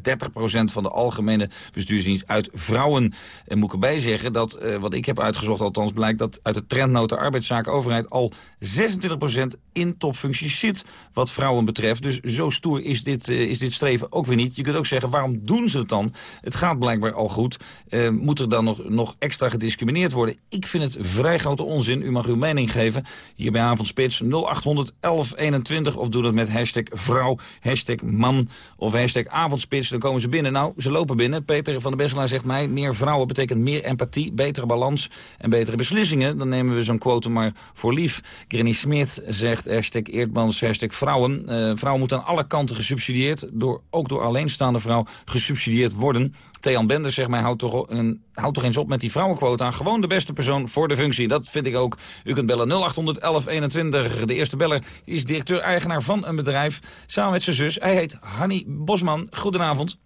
van de algemene bestuursdienst uit vrouwen. En moet ik erbij zeggen dat, eh, wat ik heb uitgezocht althans, blijkt dat uit de trendnota arbeidszaken overheid al 26% in topfuncties zit wat vrouwen betreft. Dus zo stoer is dit, uh, is dit streven ook weer niet. Je kunt ook zeggen, waarom doen ze het dan? Het gaat blijkbaar al goed. Uh, moet er dan nog, nog extra gediscrimineerd worden? Ik vind het vrij grote onzin. U mag uw mening geven. Hier bij Avondspits 0800 1121 of doe dat met hashtag vrouw, hashtag man of hashtag avondspits. Dan komen ze binnen. Nou, ze lopen binnen. Peter van der Besselaar zegt mij, meer vrouwen betekent meer empathie, betere balans en betere beslissingen. Dan nemen we zo'n quote maar voor lief. Granny Smith zegt hashtag Eerdmans, hashtag vrouwen. Vrouwen moet aan alle kanten gesubsidieerd, door, ook door alleenstaande vrouw, gesubsidieerd worden. Thean Bender zegt mij, houd toch, een, houd toch eens op met die vrouwenquota. Gewoon de beste persoon voor de functie. Dat vind ik ook. U kunt bellen 0800 1121. De eerste beller is directeur-eigenaar van een bedrijf. Samen met zijn zus. Hij heet Hanny Bosman. Goedenavond.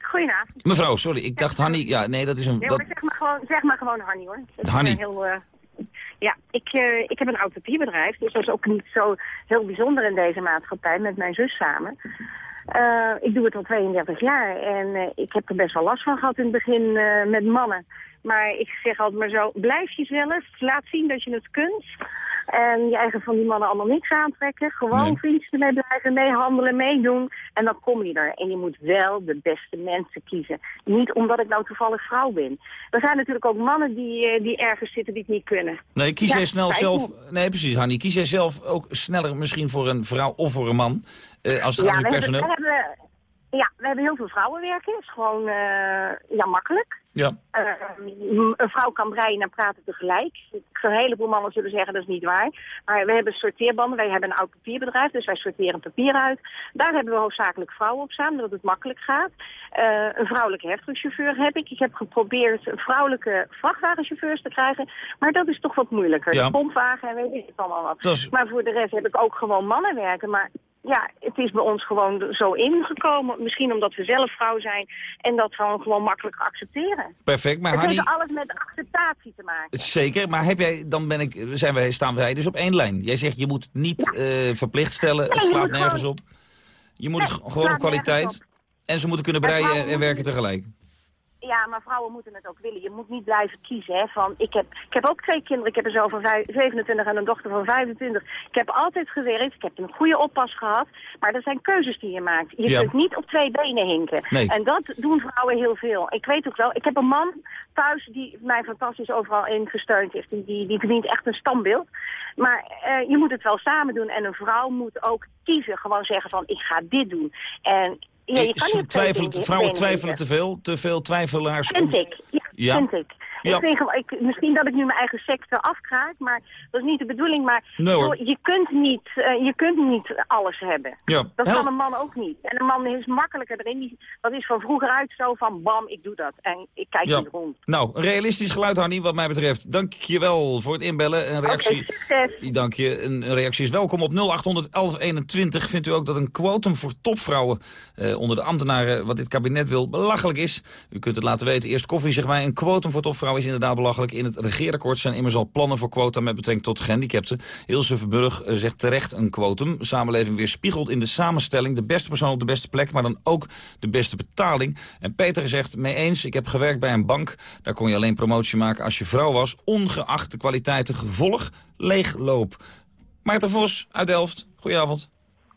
Goedenavond. Mevrouw, sorry. Ik dacht Hanny. Ja, nee, dat is een... Nee, maar zeg, maar gewoon, zeg maar gewoon Hanny, hoor. Dat Hanny. Heel, uh, ja, ik, uh, ik heb een oud papierbedrijf, dus dat is ook niet zo heel bijzonder in deze maatschappij met mijn zus samen. Uh, ik doe het al 32 jaar en uh, ik heb er best wel last van gehad in het begin met mannen. Maar ik zeg altijd maar zo, blijf jezelf, laat zien dat je het kunt. En je eigen van die mannen allemaal niks aantrekken. Gewoon nee. vriendjes ermee blijven, meehandelen, meedoen. En dan kom je er. En je moet wel de beste mensen kiezen. Niet omdat ik nou toevallig vrouw ben. Er zijn natuurlijk ook mannen die, die ergens zitten die het niet kunnen. Nee, kies jij ja, snel zelf... Nee, precies, Hanni. Kies jij zelf ook sneller misschien voor een vrouw of voor een man? Uh, als het gaat om je personeel? We hebben, ja, we hebben heel veel vrouwen werken. Is gewoon uh, ja, makkelijk. Ja. Uh, een vrouw kan breien en praten tegelijk. Een heleboel mannen zullen zeggen dat is niet waar. Maar we hebben sorteerbanden. Wij hebben een oud papierbedrijf, dus wij sorteren papier uit. Daar hebben we hoofdzakelijk vrouwen op staan, zodat het makkelijk gaat. Uh, een vrouwelijke heftingchauffeur heb ik. Ik heb geprobeerd vrouwelijke vrachtwagenchauffeurs te krijgen. Maar dat is toch wat moeilijker. Ja. De pompwagen en weet ik het allemaal wat. Is... Maar voor de rest heb ik ook gewoon mannen werken. Maar ja, het is bij ons gewoon zo ingekomen. Misschien omdat we zelf vrouw zijn en dat gewoon, gewoon makkelijk accepteren. Perfect, maar het heeft alles met acceptatie te maken. Zeker, maar heb jij, dan ben ik, zijn wij, staan wij dus op één lijn. Jij zegt je moet het niet ja. uh, verplicht stellen, het slaat nergens gewoon... op. Je moet nee, het gewoon op kwaliteit. En ze moeten kunnen breien en, en werken tegelijk. Ja, maar vrouwen moeten het ook willen. Je moet niet blijven kiezen. Hè, van, ik, heb, ik heb ook twee kinderen. Ik heb een zoon van 27 en een dochter van 25. Ik heb altijd gewerkt. Ik heb een goede oppas gehad. Maar er zijn keuzes die je maakt. Je ja. kunt niet op twee benen hinken. Nee. En dat doen vrouwen heel veel. Ik weet ook wel. Ik heb een man thuis die mij fantastisch overal in gesteund heeft. Die, die, die verdient echt een standbeeld. Maar uh, je moet het wel samen doen. En een vrouw moet ook kiezen. Gewoon zeggen van ik ga dit doen. En ja, je kan niet vrouwen twijfelen te veel, te veel twijfelaars. Vind ik, ja, ja. vind ik. Ja. Ik misschien dat ik nu mijn eigen sector afkraak, maar dat is niet de bedoeling. Maar nee, hoor. je, kunt niet, uh, je kunt niet alles hebben. Ja. Dat kan een man ook niet. En een man is makkelijker erin. Die, dat is van vroeger uit zo van bam, ik doe dat. En ik kijk ja. niet rond. Nou, een realistisch geluid, Hanni, wat mij betreft. Dank je wel voor het inbellen. Een reactie, okay, succes. Dank je. Een reactie is welkom op 0800 1121. Vindt u ook dat een quotum voor topvrouwen eh, onder de ambtenaren, wat dit kabinet wil, belachelijk is? U kunt het laten weten. Eerst koffie, zeg maar. Een quotum voor topvrouwen is inderdaad belachelijk. In het regeerakkoord zijn immers al plannen voor quota met betrekking tot gehandicapten. Ilse Verburg uh, zegt terecht een quotum. Samenleving weerspiegelt in de samenstelling de beste persoon op de beste plek, maar dan ook de beste betaling. En Peter zegt mee eens, ik heb gewerkt bij een bank. Daar kon je alleen promotie maken als je vrouw was, ongeacht de kwaliteiten gevolg leegloop. Maarten Vos uit Delft, goedenavond.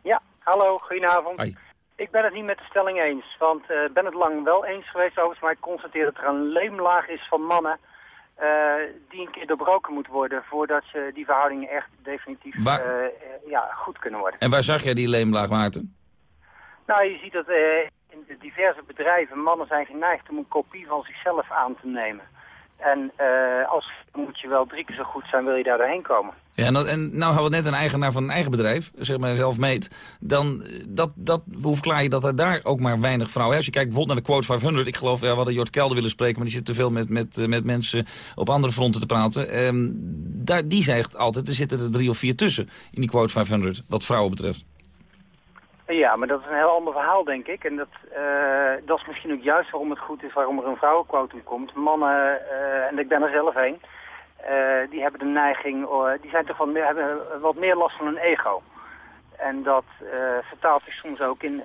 Ja, hallo, goedenavond. Hoi. Ik ben het niet met de stelling eens, want ik ben het lang wel eens geweest overigens, maar ik constateer dat er een leemlaag is van mannen uh, die een keer doorbroken moet worden voordat ze die verhoudingen echt definitief waar... uh, ja, goed kunnen worden. En waar zag jij die leemlaag, Maarten? Nou, je ziet dat in de diverse bedrijven mannen zijn geneigd om een kopie van zichzelf aan te nemen. En als moet je wel drie keer zo goed zijn, wil je daar doorheen komen. Ja, en, dat, en nou hadden we net een eigenaar van een eigen bedrijf, zeg maar zelf meet. Dan, dat, dat, hoe verklaar je dat er daar ook maar weinig vrouwen... Als je kijkt bijvoorbeeld naar de quote 500, ik geloof, ja, we hadden Jort Kelder willen spreken... maar die zit te veel met, met, met mensen op andere fronten te praten. Um, daar, die zegt altijd, er zitten er drie of vier tussen in die quote 500, wat vrouwen betreft. Ja, maar dat is een heel ander verhaal, denk ik. En dat, uh, dat is misschien ook juist waarom het goed is waarom er een vrouwenquotum komt. Mannen, uh, en ik ben er zelf heen... Uh, die hebben de neiging, uh, die zijn toch wel meer, hebben wat meer last van hun ego. En dat vertaalt zich soms ook in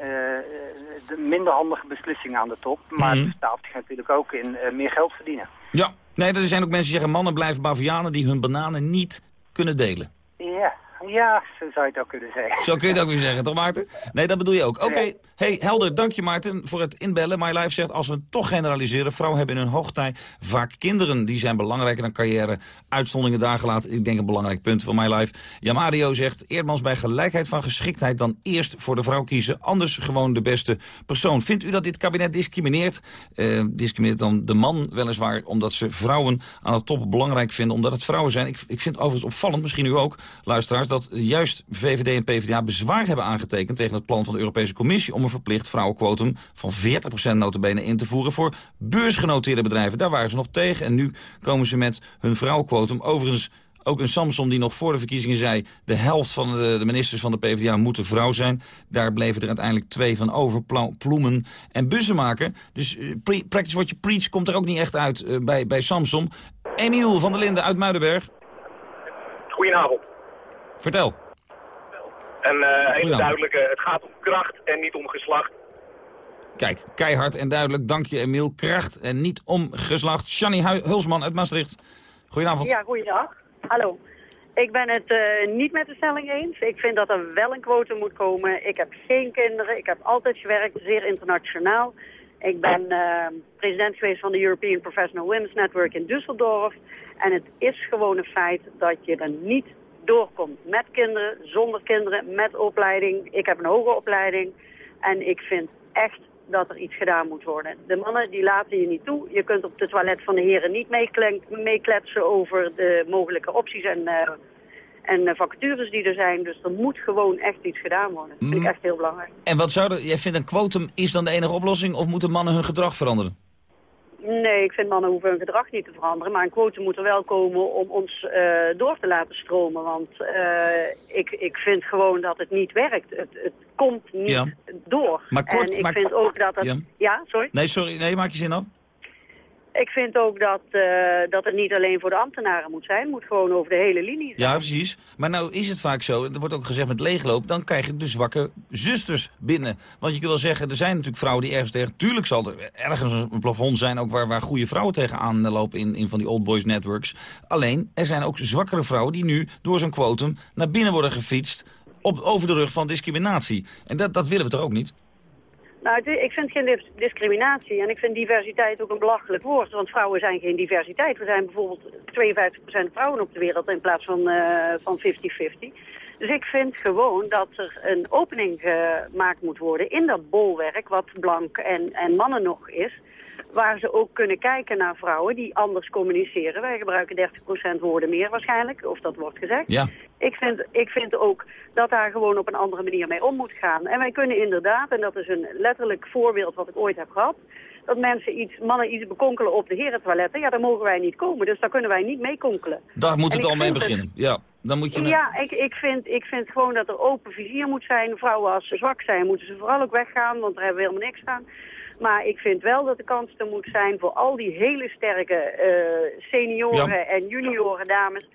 de minder handige beslissingen aan de top. Maar het vertaalt zich natuurlijk ook in meer geld verdienen. Ja, nee, er zijn ook mensen die zeggen mannen blijven bavianen die hun bananen niet kunnen delen. Ja, ja, zo zou je het ook kunnen zeggen. Zo kun je het ook weer zeggen, toch Maarten? Nee, dat bedoel je ook. Oké, okay. hey, helder, dank je Maarten voor het inbellen. My Life zegt, als we toch generaliseren... vrouwen hebben in hun hoogtij vaak kinderen. Die zijn belangrijker dan carrière. Uitzonderingen daar gelaten. Ik denk een belangrijk punt van My Life. Jamario zegt, Eerdmans bij gelijkheid van geschiktheid... dan eerst voor de vrouw kiezen. Anders gewoon de beste persoon. Vindt u dat dit kabinet discrimineert? Uh, discrimineert dan de man weliswaar... omdat ze vrouwen aan de top belangrijk vinden. Omdat het vrouwen zijn. Ik, ik vind het overigens opvallend, misschien u ook, luisteraars... dat juist VVD en PvdA bezwaar hebben aangetekend tegen het plan van de Europese Commissie om een verplicht vrouwenquotum van 40% notabene in te voeren voor beursgenoteerde bedrijven. Daar waren ze nog tegen en nu komen ze met hun vrouwenquotum. Overigens ook een Samson die nog voor de verkiezingen zei... de helft van de, de ministers van de PvdA moeten vrouw zijn. Daar bleven er uiteindelijk twee van over. Ploemen en bussen maken. Dus uh, practice what you preach komt er ook niet echt uit uh, bij, bij Samson. Emiel van der Linden uit Muidenberg. Goedenavond. Vertel. En uh, even duidelijk, uh, het gaat om kracht en niet om geslacht. Kijk, keihard en duidelijk. Dank je, Emiel. Kracht en niet om geslacht. Shani Hulsman uit Maastricht. Goedenavond. Ja, goeiedag. Hallo. Ik ben het uh, niet met de stelling eens. Ik vind dat er wel een quotum moet komen. Ik heb geen kinderen. Ik heb altijd gewerkt, zeer internationaal. Ik ben president geweest van de European Professional Women's Network in Düsseldorf. En het is gewoon een feit dat je er niet doorkomt. Met kinderen, zonder kinderen, met opleiding. Ik heb een hoge opleiding. En ik vind echt dat er iets gedaan moet worden. De mannen die laten je niet toe. Je kunt op de toilet van de heren niet meekletsen over de mogelijke opties en, uh, en vacatures die er zijn. Dus er moet gewoon echt iets gedaan worden. Dat vind ik echt heel belangrijk. En wat zou er, jij vindt een quotum is dan de enige oplossing of moeten mannen hun gedrag veranderen? Nee, ik vind mannen hoeven hun gedrag niet te veranderen. Maar een quote moet er wel komen om ons uh, door te laten stromen. Want uh, ik, ik vind gewoon dat het niet werkt. Het, het komt niet ja. door. Maar kort, en ik maar... vind ook dat het... Ja. ja, sorry? Nee, sorry. Nee, maak je zin af. Ik vind ook dat, uh, dat het niet alleen voor de ambtenaren moet zijn. Het moet gewoon over de hele linie zijn. Ja, precies. Maar nou is het vaak zo, er wordt ook gezegd met leegloop... dan krijg je de zwakke zusters binnen. Want je kunt wel zeggen, er zijn natuurlijk vrouwen die ergens tegen... tuurlijk zal er ergens een plafond zijn ook waar, waar goede vrouwen tegenaan lopen... In, in van die old boys networks. Alleen, er zijn ook zwakkere vrouwen die nu door zo'n quotum... naar binnen worden gefietst op, over de rug van discriminatie. En dat, dat willen we toch ook niet? Nou, ik vind geen discriminatie en ik vind diversiteit ook een belachelijk woord. Want vrouwen zijn geen diversiteit. We zijn bijvoorbeeld 52% vrouwen op de wereld in plaats van 50-50. Uh, van 50-50. Dus ik vind gewoon dat er een opening gemaakt moet worden in dat bolwerk wat blank en, en mannen nog is. Waar ze ook kunnen kijken naar vrouwen die anders communiceren. Wij gebruiken 30% woorden meer waarschijnlijk, of dat wordt gezegd. Ja. Ik vind, ik vind ook dat daar gewoon op een andere manier mee om moet gaan. En wij kunnen inderdaad, en dat is een letterlijk voorbeeld wat ik ooit heb gehad... dat mensen iets, mannen iets bekonkelen op de herentoiletten. Ja, daar mogen wij niet komen, dus daar kunnen wij niet mee konkelen. Daar moet En het al mee het- beginnen. Ja, dan moet je... Ja, ik, ik, vind, ik vind gewoon dat er open vizier moet zijn. Vrouwen als ze zwak zijn, moeten ze vooral ook weggaan, want daar hebben we helemaal niks aan. Maar ik vind wel dat de kans er moet zijn voor al die hele sterke eh, senioren Ja. en junioren dames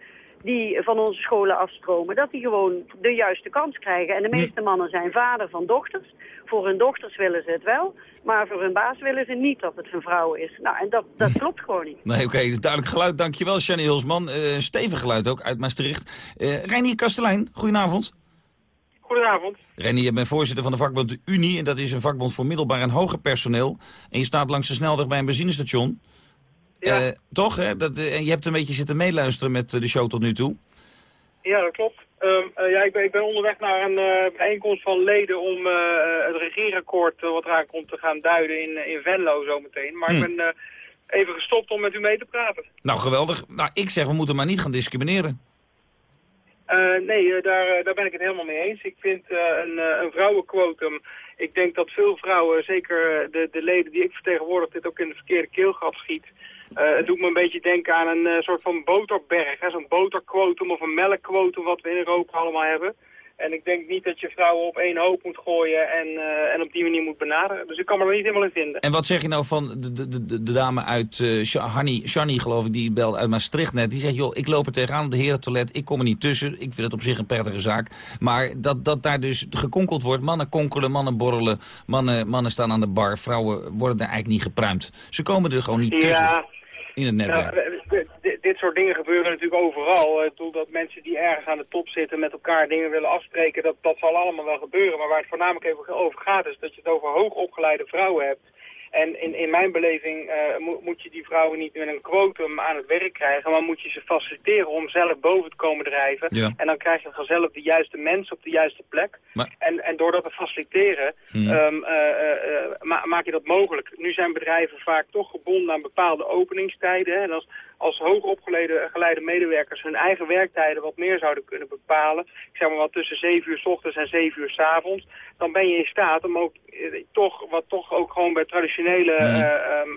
die van onze scholen afstromen, dat die gewoon de juiste kans krijgen. En de meeste mannen zijn vader van dochters. Voor hun dochters willen ze het wel, maar voor hun baas willen ze niet dat het een vrouw is. Nou, en dat, dat klopt gewoon niet. Nee, oké, duidelijk geluid. Dankjewel, Shani Hulsman. Eh, stevig geluid ook uit Maastricht. Eh Reinier Kastelein, goedenavond. Goedenavond. Rennie, je bent voorzitter van de vakbond de Unie. En dat is een vakbond voor middelbaar en hoger personeel. En je staat langs de snelweg bij een benzinestation. Ja. Eh, toch, hè? Dat, eh, en je hebt een beetje zitten meeluisteren met eh, de show tot nu toe. Ja, dat klopt. Ehm, eh, ja, ik ben, ik ben onderweg naar een bijeenkomst van leden om het regeerakkoord wat eraan komt te gaan duiden in, in Venlo zometeen. Maar ik Hmm. ben even gestopt om met u mee te praten. Nou, geweldig. Nou, ik zeg, we moeten maar niet gaan discrimineren. Nee, daar, daar ben ik het helemaal mee eens. Ik vind een, een vrouwenquotum... Ik denk dat veel vrouwen, zeker de, de leden die ik vertegenwoordig, dit ook in de verkeerde keelgat schiet. Eh, het doet me een beetje denken aan een eh, soort van boterberg. Zo'n boterquotum of een melkquotum wat we in Europa allemaal hebben. En ik denk niet dat je vrouwen op één hoop moet gooien en, eh, en op die manier moet benaderen. Dus ik kan me er niet helemaal in vinden. En wat zeg je nou van de, de, de, de dame uit uh, Shani, Shani, geloof ik, die belt uit Maastricht net. Die zegt, joh, ik loop er tegenaan op de herentoilet, ik kom er niet tussen. Ik vind het op zich een prettige zaak. Maar dat, dat daar dus gekonkeld wordt, mannen konkelen, mannen borrelen, mannen, mannen staan aan de bar. Vrouwen worden er eigenlijk niet gepruimd. Ze komen er gewoon niet tussen Ja. In het netwerk. Nou, eh, dit soort dingen gebeuren natuurlijk overal. Eh, Ik bedoel dat mensen die ergens aan de top zitten met elkaar dingen willen afspreken, dat, dat zal allemaal wel gebeuren. Maar waar het voornamelijk even over gaat is dat je het over hoogopgeleide vrouwen hebt. En in, in mijn beleving eh, mo- moet je die vrouwen niet met een quotum aan het werk krijgen, maar moet je ze faciliteren om zelf boven te komen drijven. Ja. En dan krijg je vanzelf de juiste mensen op de juiste plek. Maar- En, en door dat te faciliteren Hmm. ehm, eh, eh, ma- maak je dat mogelijk. Nu zijn bedrijven vaak toch gebonden aan bepaalde openingstijden. Hè. En als, als hoogopgeleide geleide medewerkers hun eigen werktijden wat meer zouden kunnen bepalen, ik zeg maar wat tussen 7 uur s ochtends en 7 uur s avonds, dan ben je in staat om ook eh, toch, wat toch ook gewoon bij traditionele eh, eh,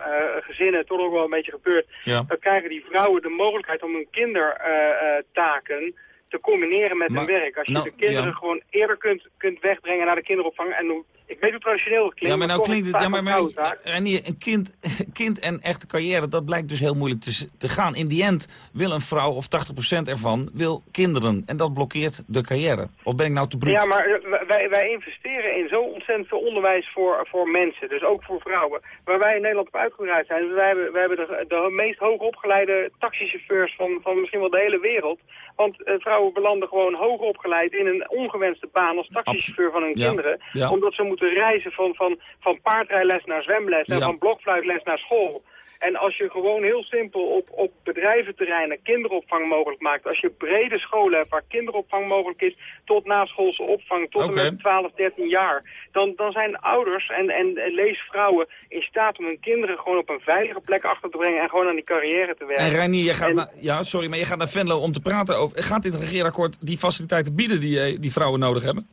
gezinnen toch ook wel een beetje gebeurt, Ja. dan krijgen die vrouwen de mogelijkheid om hun kindertaken te combineren met Maar- hun werk. Als je nou, de kinderen ja. gewoon eerder kunt, kunt wegbrengen naar de kinderopvang. En ik weet hoe traditioneel het klinkt. Ja, maar nou klinkt het... Ja, maar, een maar kind, [laughs] kind en echte carrière, dat blijkt dus heel moeilijk te, te gaan. In die end wil een vrouw, of 80% ervan, wil kinderen. En dat blokkeert de carrière. Of ben ik nou te bruut? Ja, maar eh, wij, wij investeren in zo ontzettend veel onderwijs voor, voor mensen, dus ook voor vrouwen. Waar wij in Nederland op uitgebreid zijn, dus wij hebben, wij hebben de, de meest hoogopgeleide taxichauffeurs van, van misschien wel de hele wereld. Want eh, vrouwen belanden gewoon hoger opgeleid in een ongewenste baan als taxichauffeur van hun Ja, kinderen. ja. Omdat ze moeten reizen van, van, van paardrijles naar zwemles en Ja. van blokfluitles naar school. En als je gewoon heel simpel op, op bedrijventerreinen kinderopvang mogelijk maakt. Als je brede scholen hebt waar kinderopvang mogelijk is tot naschoolse opvang tot en met 12, 13 jaar. Dan, dan zijn ouders en, en, en leesvrouwen in staat om hun kinderen gewoon op een veilige plek achter te brengen en gewoon aan die carrière te werken. En Reinier, jij gaat En- naar, ja, sorry, maar je gaat naar Venlo om te praten over... Gaat dit regeerakkoord die faciliteiten bieden die, eh, die vrouwen nodig hebben?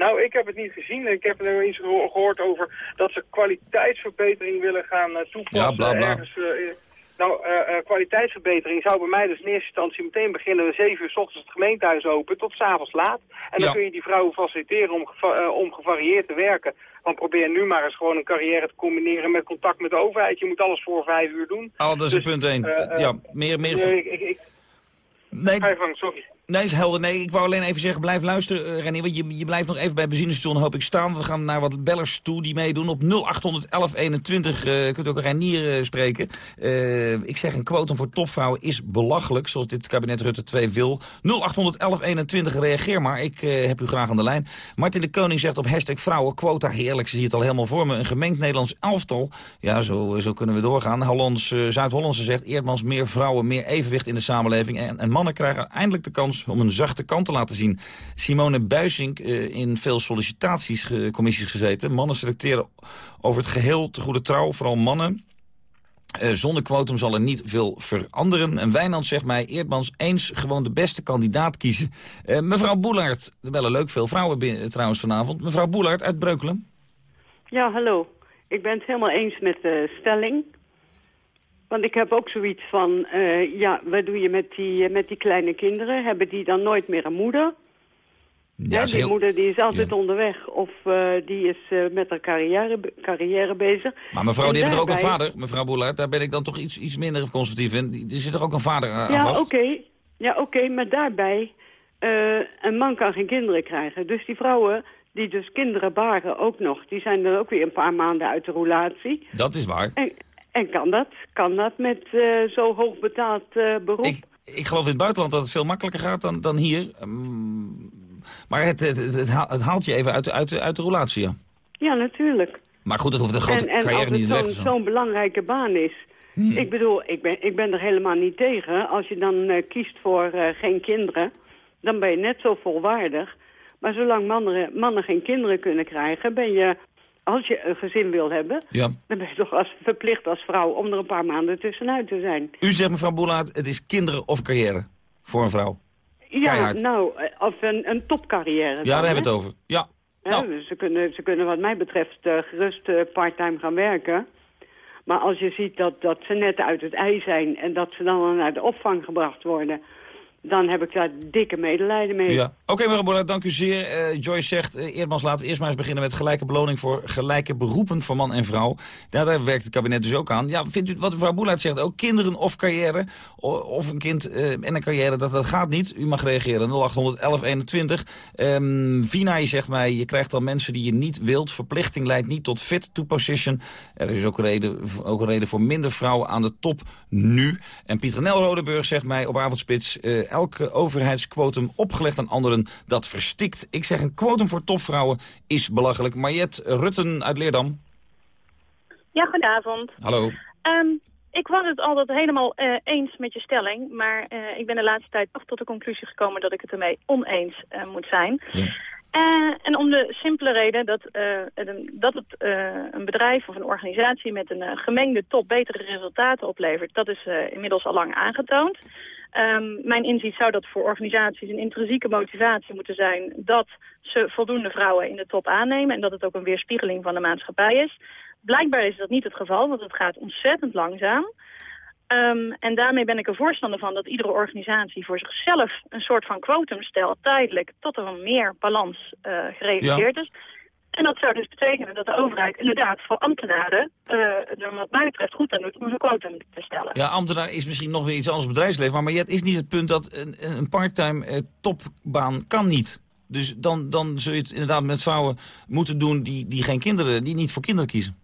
Nou, ik heb het niet gezien. Ik heb er iets geho- gehoord over dat ze kwaliteitsverbetering willen gaan eh, toepassen. Ja, bla, bla. Ergens, eh, nou, eh, kwaliteitsverbetering zou bij mij dus in eerste instantie meteen beginnen. om 7 uur s ochtends het gemeentehuis open tot 's avonds laat. En dan Ja. kun je die vrouwen faciliteren om, om gevarieerd te werken. Want probeer nu maar eens gewoon een carrière te combineren met contact met de overheid. Je moet alles voor vijf uur doen. Oh, dat is Dus, punt 1. eh, ja, meer... meer Nee, ik, ik, ik, nee, ga je gang, sorry. Nee, is helder. Nee, ik wou alleen even zeggen, blijf luisteren, uh, René. Want je, je blijft nog even bij benzinestation, hoop ik, staan. We gaan naar wat bellers toe die meedoen. Op 0800 1121 uh, kunt u ook Renier uh, spreken. Uh, ik zeg, een quotum voor topvrouwen is belachelijk, zoals dit kabinet Rutte 2 wil. 0800 1121, reageer maar. Ik heb u graag aan de lijn. Martin de Koning zegt op hashtag vrouwen, quota heerlijk. Ze ziet het al helemaal voor me. Een gemengd Nederlands elftal. Ja, zo, zo kunnen we doorgaan. Hollands, Zuid-Hollandse zegt, Eerdmans, meer vrouwen, meer evenwicht in de samenleving. En, en mannen krijgen eindelijk de kans om een zachte kant te laten zien. Simone Buisink uh, in veel sollicitatiescommissies gezeten. Mannen selecteren over het geheel te goede trouw, vooral mannen. Uh, zonder quotum zal er niet veel veranderen. En Wijnand zegt mij, Eerdmans eens gewoon de beste kandidaat kiezen. Uh, mevrouw Boelaert, er bellen leuk veel vrouwen binnen, trouwens vanavond. Mevrouw Boelaert uit Breukelen. Ja, hallo. Ik ben het helemaal eens met de stelling. Want ik heb ook zoiets van, uh, ja, wat doe je met die, uh, met die kleine kinderen? Hebben die dan nooit meer een moeder? Ja, ja die heel... moeder die is altijd ja. onderweg of uh, die is met haar carrière, carrière bezig. Maar mevrouw, en die daarbij... hebben er ook een vader, mevrouw Boelaert. Daar ben ik dan toch iets, iets minder conservatief in. Er zit er ook een vader aan ja, vast? Okay. Ja, oké, okay, maar daarbij, een man kan geen kinderen krijgen. Dus die vrouwen die dus kinderen baren ook nog, die zijn er ook weer een paar maanden uit de roulatie. Dat is waar. En, en kan dat? Kan dat met uh, zo hoog betaald uh, beroep? Ik, ik geloof in het buitenland dat het veel makkelijker gaat dan, dan hier. Um, Maar het, het, het, het haal- het haalt je even uit, de- uit, uit de relatie, ja. Ja, natuurlijk. Maar goed, dat hoeft een grote en, en carrière niet de het zo'n te belangrijke baan is. Hmm. Ik bedoel, ik ben, ik ben er helemaal niet tegen. Als je dan eh, kiest voor eh, geen kinderen, dan ben je net zo volwaardig. Maar zolang mannen, mannen geen kinderen kunnen krijgen, ben je, als je een gezin wil hebben... Ja. dan ben je toch als, verplicht als vrouw om er een paar maanden tussenuit te zijn. U zegt, mevrouw Boelaert, het is kinderen of carrière voor een vrouw. Ja, Keihard. nou, eh, of een, een topcarrière. Ja, daar hebben we het over. Ja. Nou. dus ze, kunnen, ze kunnen wat mij betreft eh, gerust eh, parttime gaan werken. Maar als je ziet dat, dat ze net uit het ei zijn... en dat ze dan naar de opvang gebracht worden... dan heb ik daar dikke medelijden mee. Ja. Oké, mevrouw Boelaert, dank u zeer. Eh, Joyce zegt, Eerdmans, laten we eerst maar eens beginnen met gelijke beloning voor gelijke beroepen voor man en vrouw. Daar werkt het kabinet dus ook aan. Ja, vindt u wat mevrouw Boelaert zegt ook, kinderen of carrière, of een kind eh, en een carrière, dat, dat gaat niet. U mag reageren, 081121. Ehm Vina, zegt mij, je krijgt dan mensen die je niet wilt. Verplichting leidt niet tot fit to position. Er is ook een reden, ook een reden voor minder vrouwen aan de top nu. En Pieter Nel Rodeburg zegt mij op avondspits... eh, elke overheidsquotum opgelegd aan anderen, dat verstikt. Ik zeg een quotum voor topvrouwen is belachelijk. Mariette Rutten uit Leerdam. Ja, goedenavond. Hallo. Ehm, ik was het altijd helemaal eh, eens met je stelling, maar eh, ik ben de laatste tijd toch tot de conclusie gekomen dat ik het ermee oneens eh, moet zijn. En om de simpele reden dat, dat het een bedrijf of een organisatie met een gemengde top betere resultaten oplevert, dat is inmiddels al lang aangetoond. Ehm, mijn inzicht zou dat voor organisaties een intrinsieke motivatie moeten zijn dat ze voldoende vrouwen in de top aannemen en dat het ook een weerspiegeling van de maatschappij is. Blijkbaar is dat niet het geval, want het gaat ontzettend langzaam. Ehm, en daarmee ben ik er voorstander van dat iedere organisatie voor zichzelf een soort van quotum stelt, tijdelijk, tot er een meer balans eh, gerealiseerd Ja. is. En dat zou dus betekenen dat de overheid inderdaad voor ambtenaren eh, er wat mij betreft goed aan doet om een quotum te stellen. Ja, ambtenaar is misschien nog weer iets anders bedrijfsleven. Maar Mariette is niet het punt dat een, een parttime eh, topbaan kan niet. Dus dan, dan zul je het inderdaad met vrouwen moeten doen die, die geen kinderen, die niet voor kinderen kiezen.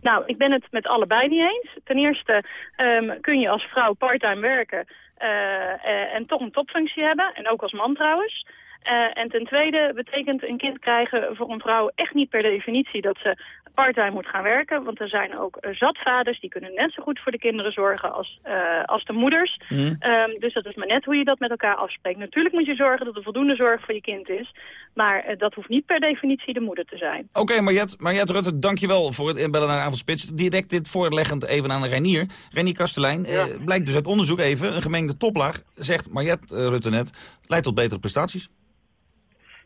Nou, ik ben het met allebei niet eens. Ten eerste ehm, kun je als vrouw parttime werken eh, en toch een topfunctie hebben. En ook als man trouwens. Eh, en ten tweede betekent een kind krijgen voor een vrouw echt niet per definitie dat ze parttime moet gaan werken. Want er zijn ook eh, zat vaders die kunnen net zo goed voor de kinderen zorgen als, eh, als de moeders. Ehm, dus dat is maar net hoe je dat met elkaar afspreekt. Natuurlijk moet je zorgen dat er voldoende zorg voor je kind is. Maar dat hoeft niet per definitie de moeder te zijn. Oké, Mariette, Mariette Rutte, dankjewel voor het inbellen naar Avondspits. Direct dit voorleggend even aan Reinier. Reinier Kastelein, eh, blijkt dus uit onderzoek even, een gemengde toplaag, zegt Mariette Rutte net, leidt tot betere prestaties.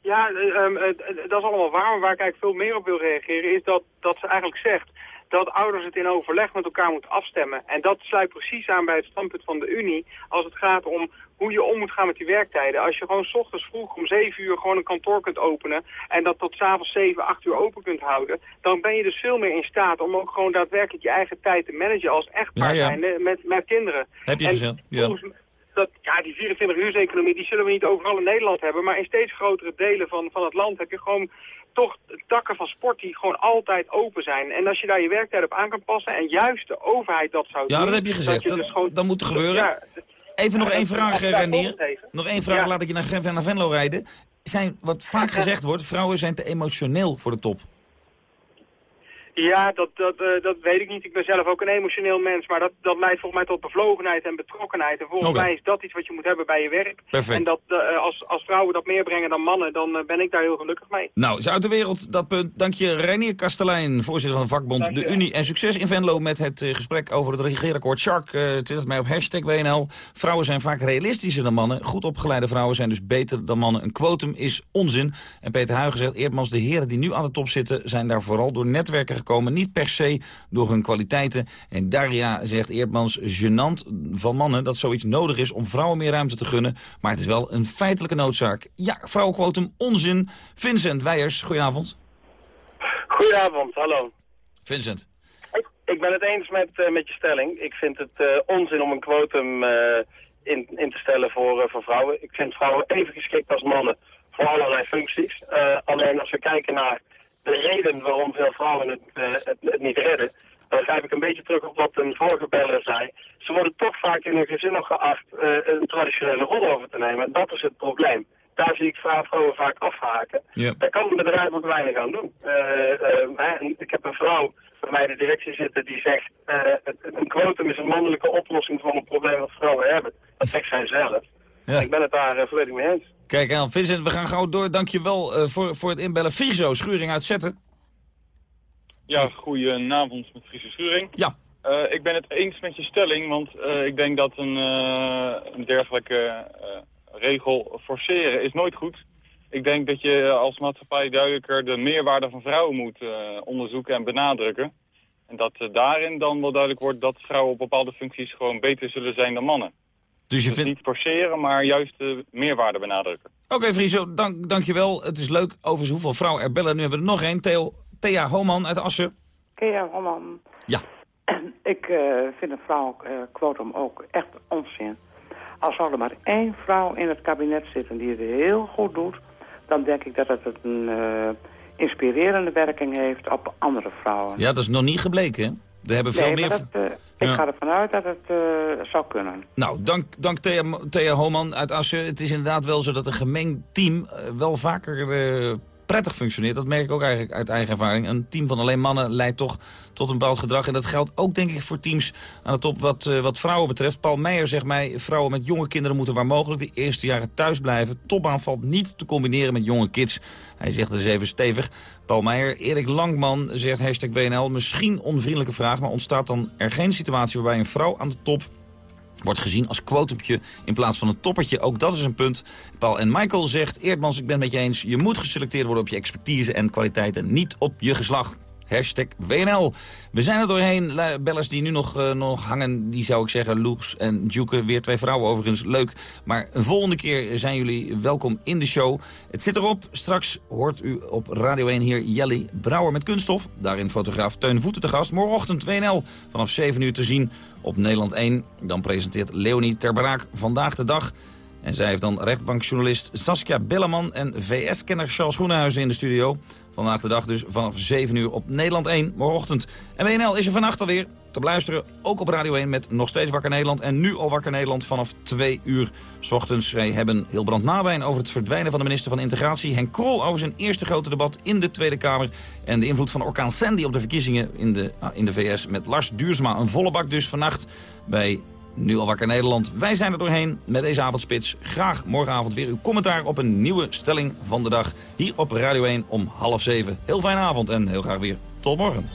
Ja, eh, ehm, eh, dat is allemaal waar. Maar waar ik eigenlijk veel meer op wil reageren is dat, dat ze eigenlijk zegt dat ouders het in overleg met elkaar moeten afstemmen. En dat sluit precies aan bij het standpunt van de Unie als het gaat om hoe je om moet gaan met die werktijden. Als je gewoon 's ochtends vroeg om 7 uur gewoon een kantoor kunt openen en dat tot 's avonds 7, 8 uur open kunt houden, dan ben je dus veel meer in staat om ook gewoon daadwerkelijk je eigen tijd te managen als echtpaar Ja, met, met kinderen. Heb je En gezegd? Ja. volgens- dat, ja, die 24-uurseconomie die zullen we niet overal in Nederland hebben. Maar in steeds grotere delen van, van het land heb je gewoon toch takken van sport die gewoon altijd open zijn. En als je daar je werktijd op aan kan passen en juist de overheid dat zou Ja, doen... dat heb je gezegd. Dat, dus gewoon- dat moet er gebeuren. Ja, even nog Ja, één vraag, ja, eh, even. Nog één vraag, Ja. laat ik je naar, Gen- naar Venlo rijden. Zijn, wat vaak [laughs] gezegd wordt, vrouwen zijn te emotioneel voor de top. Ja, dat, dat, eh, dat weet ik niet. Ik ben zelf ook een emotioneel mens. Maar dat, dat leidt volgens mij tot bevlogenheid en betrokkenheid. En volgens mij is dat iets wat je moet hebben bij je werk. Perfect. En dat, eh, als, als vrouwen dat meer brengen dan mannen, dan eh, ben ik daar heel gelukkig mee. Nou, is uit de wereld dat punt. Dank je, Reinier Kastelein, voorzitter van de vakbond De Unie. En succes in Venlo met het eh, gesprek over het regeerakkoord. Shark, eh twittert mij op hashtag WNL. Vrouwen zijn vaak realistischer dan mannen. Goed opgeleide vrouwen zijn dus beter dan mannen. Een quotum is onzin. En Peter Huigen zegt, Eerdmans, de heren die nu aan de top zitten... zijn daar vooral door netwerken gekomen. Niet per se door hun kwaliteiten. En Daria zegt, Eerdmans, gênant van mannen... dat zoiets nodig is om vrouwen meer ruimte te gunnen. Maar het is wel een feitelijke noodzaak. Ja, vrouwenquotum, onzin. Vincent Weijers, goedenavond. Goedenavond, hallo. Vincent. Ik ben het eens met, eh, met je stelling. Ik vind het eh, onzin om een quotum eh, in, in te stellen voor, voor vrouwen. Ik vind vrouwen even geschikt als mannen voor allerlei functies. Alleen als we kijken naar de reden waarom veel vrouwen het, eh, het, het niet redden... dan grijp ik een beetje terug op wat een vorige beller zei. Ze worden toch vaak in hun gezin nog geacht eh, een traditionele rol over te nemen. Dat is het probleem. daar zie ik vrouwen vaak afhaken. Daar kan een bedrijf ook weinig aan doen. Uh, ik heb een vrouw bij mij in de directie zitten die zegt... een quotum is een mannelijke oplossing van een probleem dat vrouwen hebben. Dat zegt zij zelf. Ja. Ik ben het daar volledig mee eens. Kijk aan, Vincent, we gaan gauw door. Dankjewel uh, voor, voor het inbellen. Friso, Schuring uitzetten. Ja, goedenavond met Friese Schuring. Ja. Uh, ik ben het eens met je stelling, want uh, ik denk dat een, een dergelijke regel forceren is nooit goed. Ik denk dat je als maatschappij duidelijker de meerwaarde van vrouwen moet onderzoeken en benadrukken. En dat daarin dan wel duidelijk wordt dat vrouwen op bepaalde functies gewoon beter zullen zijn dan mannen. Dus je dus vindt... niet forceren, maar juist de meerwaarde benadrukken. Oké, okay, Friso, dank, dankjewel. Het is leuk. Overigens, hoeveel vrouwen er bellen. Nu hebben we er nog één. Theo, Thea Homan uit Assen. Thea Homan. Ja. [clears throat] Ik uh, vind het vrouwenquotum ook echt onzin. Als er maar één vrouw in het kabinet zitten die het heel goed doet... dan denk ik dat het een uh, inspirerende werking heeft op andere vrouwen. Ja, dat is nog niet gebleken, hè? Er hebben veel nee, meer... Dat, uh, ik ga ervan uit dat het uh, zou kunnen. Nou, dank, dank Thea, Thea Homan uit Assen. Het is inderdaad wel zo dat een gemengd team uh, wel vaker prettig functioneert. Dat merk ik ook eigenlijk uit eigen ervaring. Een team van alleen mannen leidt toch tot een bepaald gedrag. En dat geldt ook denk ik voor teams aan de top wat, uh, wat vrouwen betreft. Paul Meijer zegt mij, vrouwen met jonge kinderen moeten waar mogelijk de eerste jaren thuis blijven. Topbaan valt niet te combineren met jonge kids. Hij zegt dus even stevig. Paul Meijer, Erik Langman zegt hashtag WNL. Misschien onvriendelijke vraag, maar ontstaat dan er geen situatie waarbij een vrouw aan de top wordt gezien als quotumpje in plaats van een toppertje. Ook dat is een punt. Paul en Michael zegt, Eerdmans, ik ben het met je eens... je moet geselecteerd worden op je expertise en kwaliteiten, niet op je geslacht. Hashtag WNL. We zijn er doorheen. Bellers die nu nog, uh, nog hangen, die zou ik zeggen, Loes en Juke. Weer twee vrouwen overigens, leuk. Maar een volgende keer zijn jullie welkom in de show. Het zit erop. Straks hoort u op Radio 1 hier Jelly Brouwer met kunststof. Daarin fotograaf Teun Voeten te gast. Morgenochtend WNL vanaf 7 uur te zien op Nederland 1. Dan presenteert Leonie Terbraak vandaag de dag... En zij heeft dan rechtbankjournalist Saskia Belleman en VS-kenner Charles Groenhuizen in de studio. Vandaag de dag dus vanaf 7 uur op Nederland 1, morgenochtend. En WNL is er vannacht alweer te beluisteren, ook op Radio 1 met nog steeds Wakker Nederland. En nu al Wakker Nederland vanaf 2 uur s ochtends. Wij hebben Hilbrand Nawijn over het verdwijnen van de minister van Integratie. Henk Krol over zijn eerste grote debat in de Tweede Kamer. En de invloed van orkaan Sandy op de verkiezingen in de, in de VS met Lars Duursma. Een volle bak dus vannacht bij nu al wakker Nederland. Wij zijn er doorheen met deze avondspits. Graag morgenavond weer uw commentaar op een nieuwe stelling van de dag. Hier op Radio 1 om half zeven. Heel fijne avond en heel graag weer tot morgen.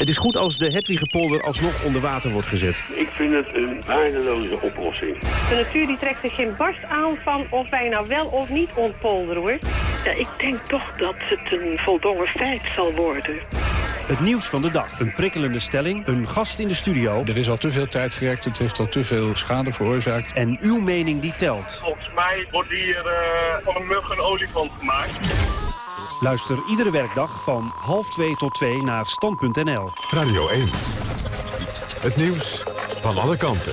Het is goed als de Hedwigepolder alsnog onder water wordt gezet. Ik vind het een waardeloze oplossing. De natuur die trekt er geen barst aan van of wij nou wel of niet ontpolderen hoor. Ja, ik denk toch dat het een voldongen feit zal worden. Het nieuws van de dag. Een prikkelende stelling. Een gast in de studio. Er is al te veel tijd gerekt. Het heeft al te veel schade veroorzaakt. En uw mening die telt. Volgens mij wordt hier uh, van een mug een olifant gemaakt. Luister iedere werkdag van half 2 tot 2 naar stand.nl. Radio 1. Het nieuws van alle kanten.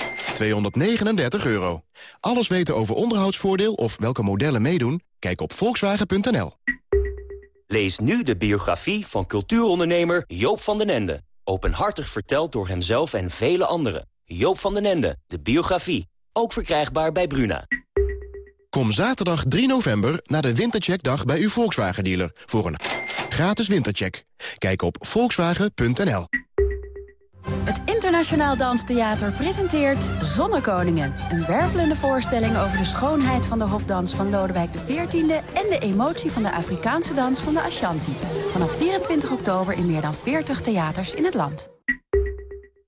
239 euro. Alles weten over onderhoudsvoordeel of welke modellen meedoen? Kijk op volkswagen.nl. Lees nu de biografie van cultuurondernemer Joop van den Ende. Openhartig verteld door hemzelf en vele anderen. Joop van den Ende, de biografie. Ook verkrijgbaar bij Bruna. Kom zaterdag 3 november naar de Wintercheckdag bij uw Volkswagen-dealer... voor een gratis wintercheck. Kijk op volkswagen.nl. Het Internationaal Danstheater presenteert Zonnekoningen. Een wervelende voorstelling over de schoonheid van de hofdans van Lodewijk XIV... en de emotie van de Afrikaanse dans van de Ashanti. Vanaf 24 oktober in meer dan 40 theaters in het land.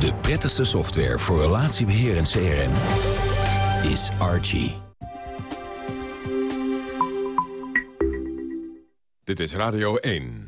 De prettigste software voor relatiebeheer en CRM is Archie. Dit is Radio 1.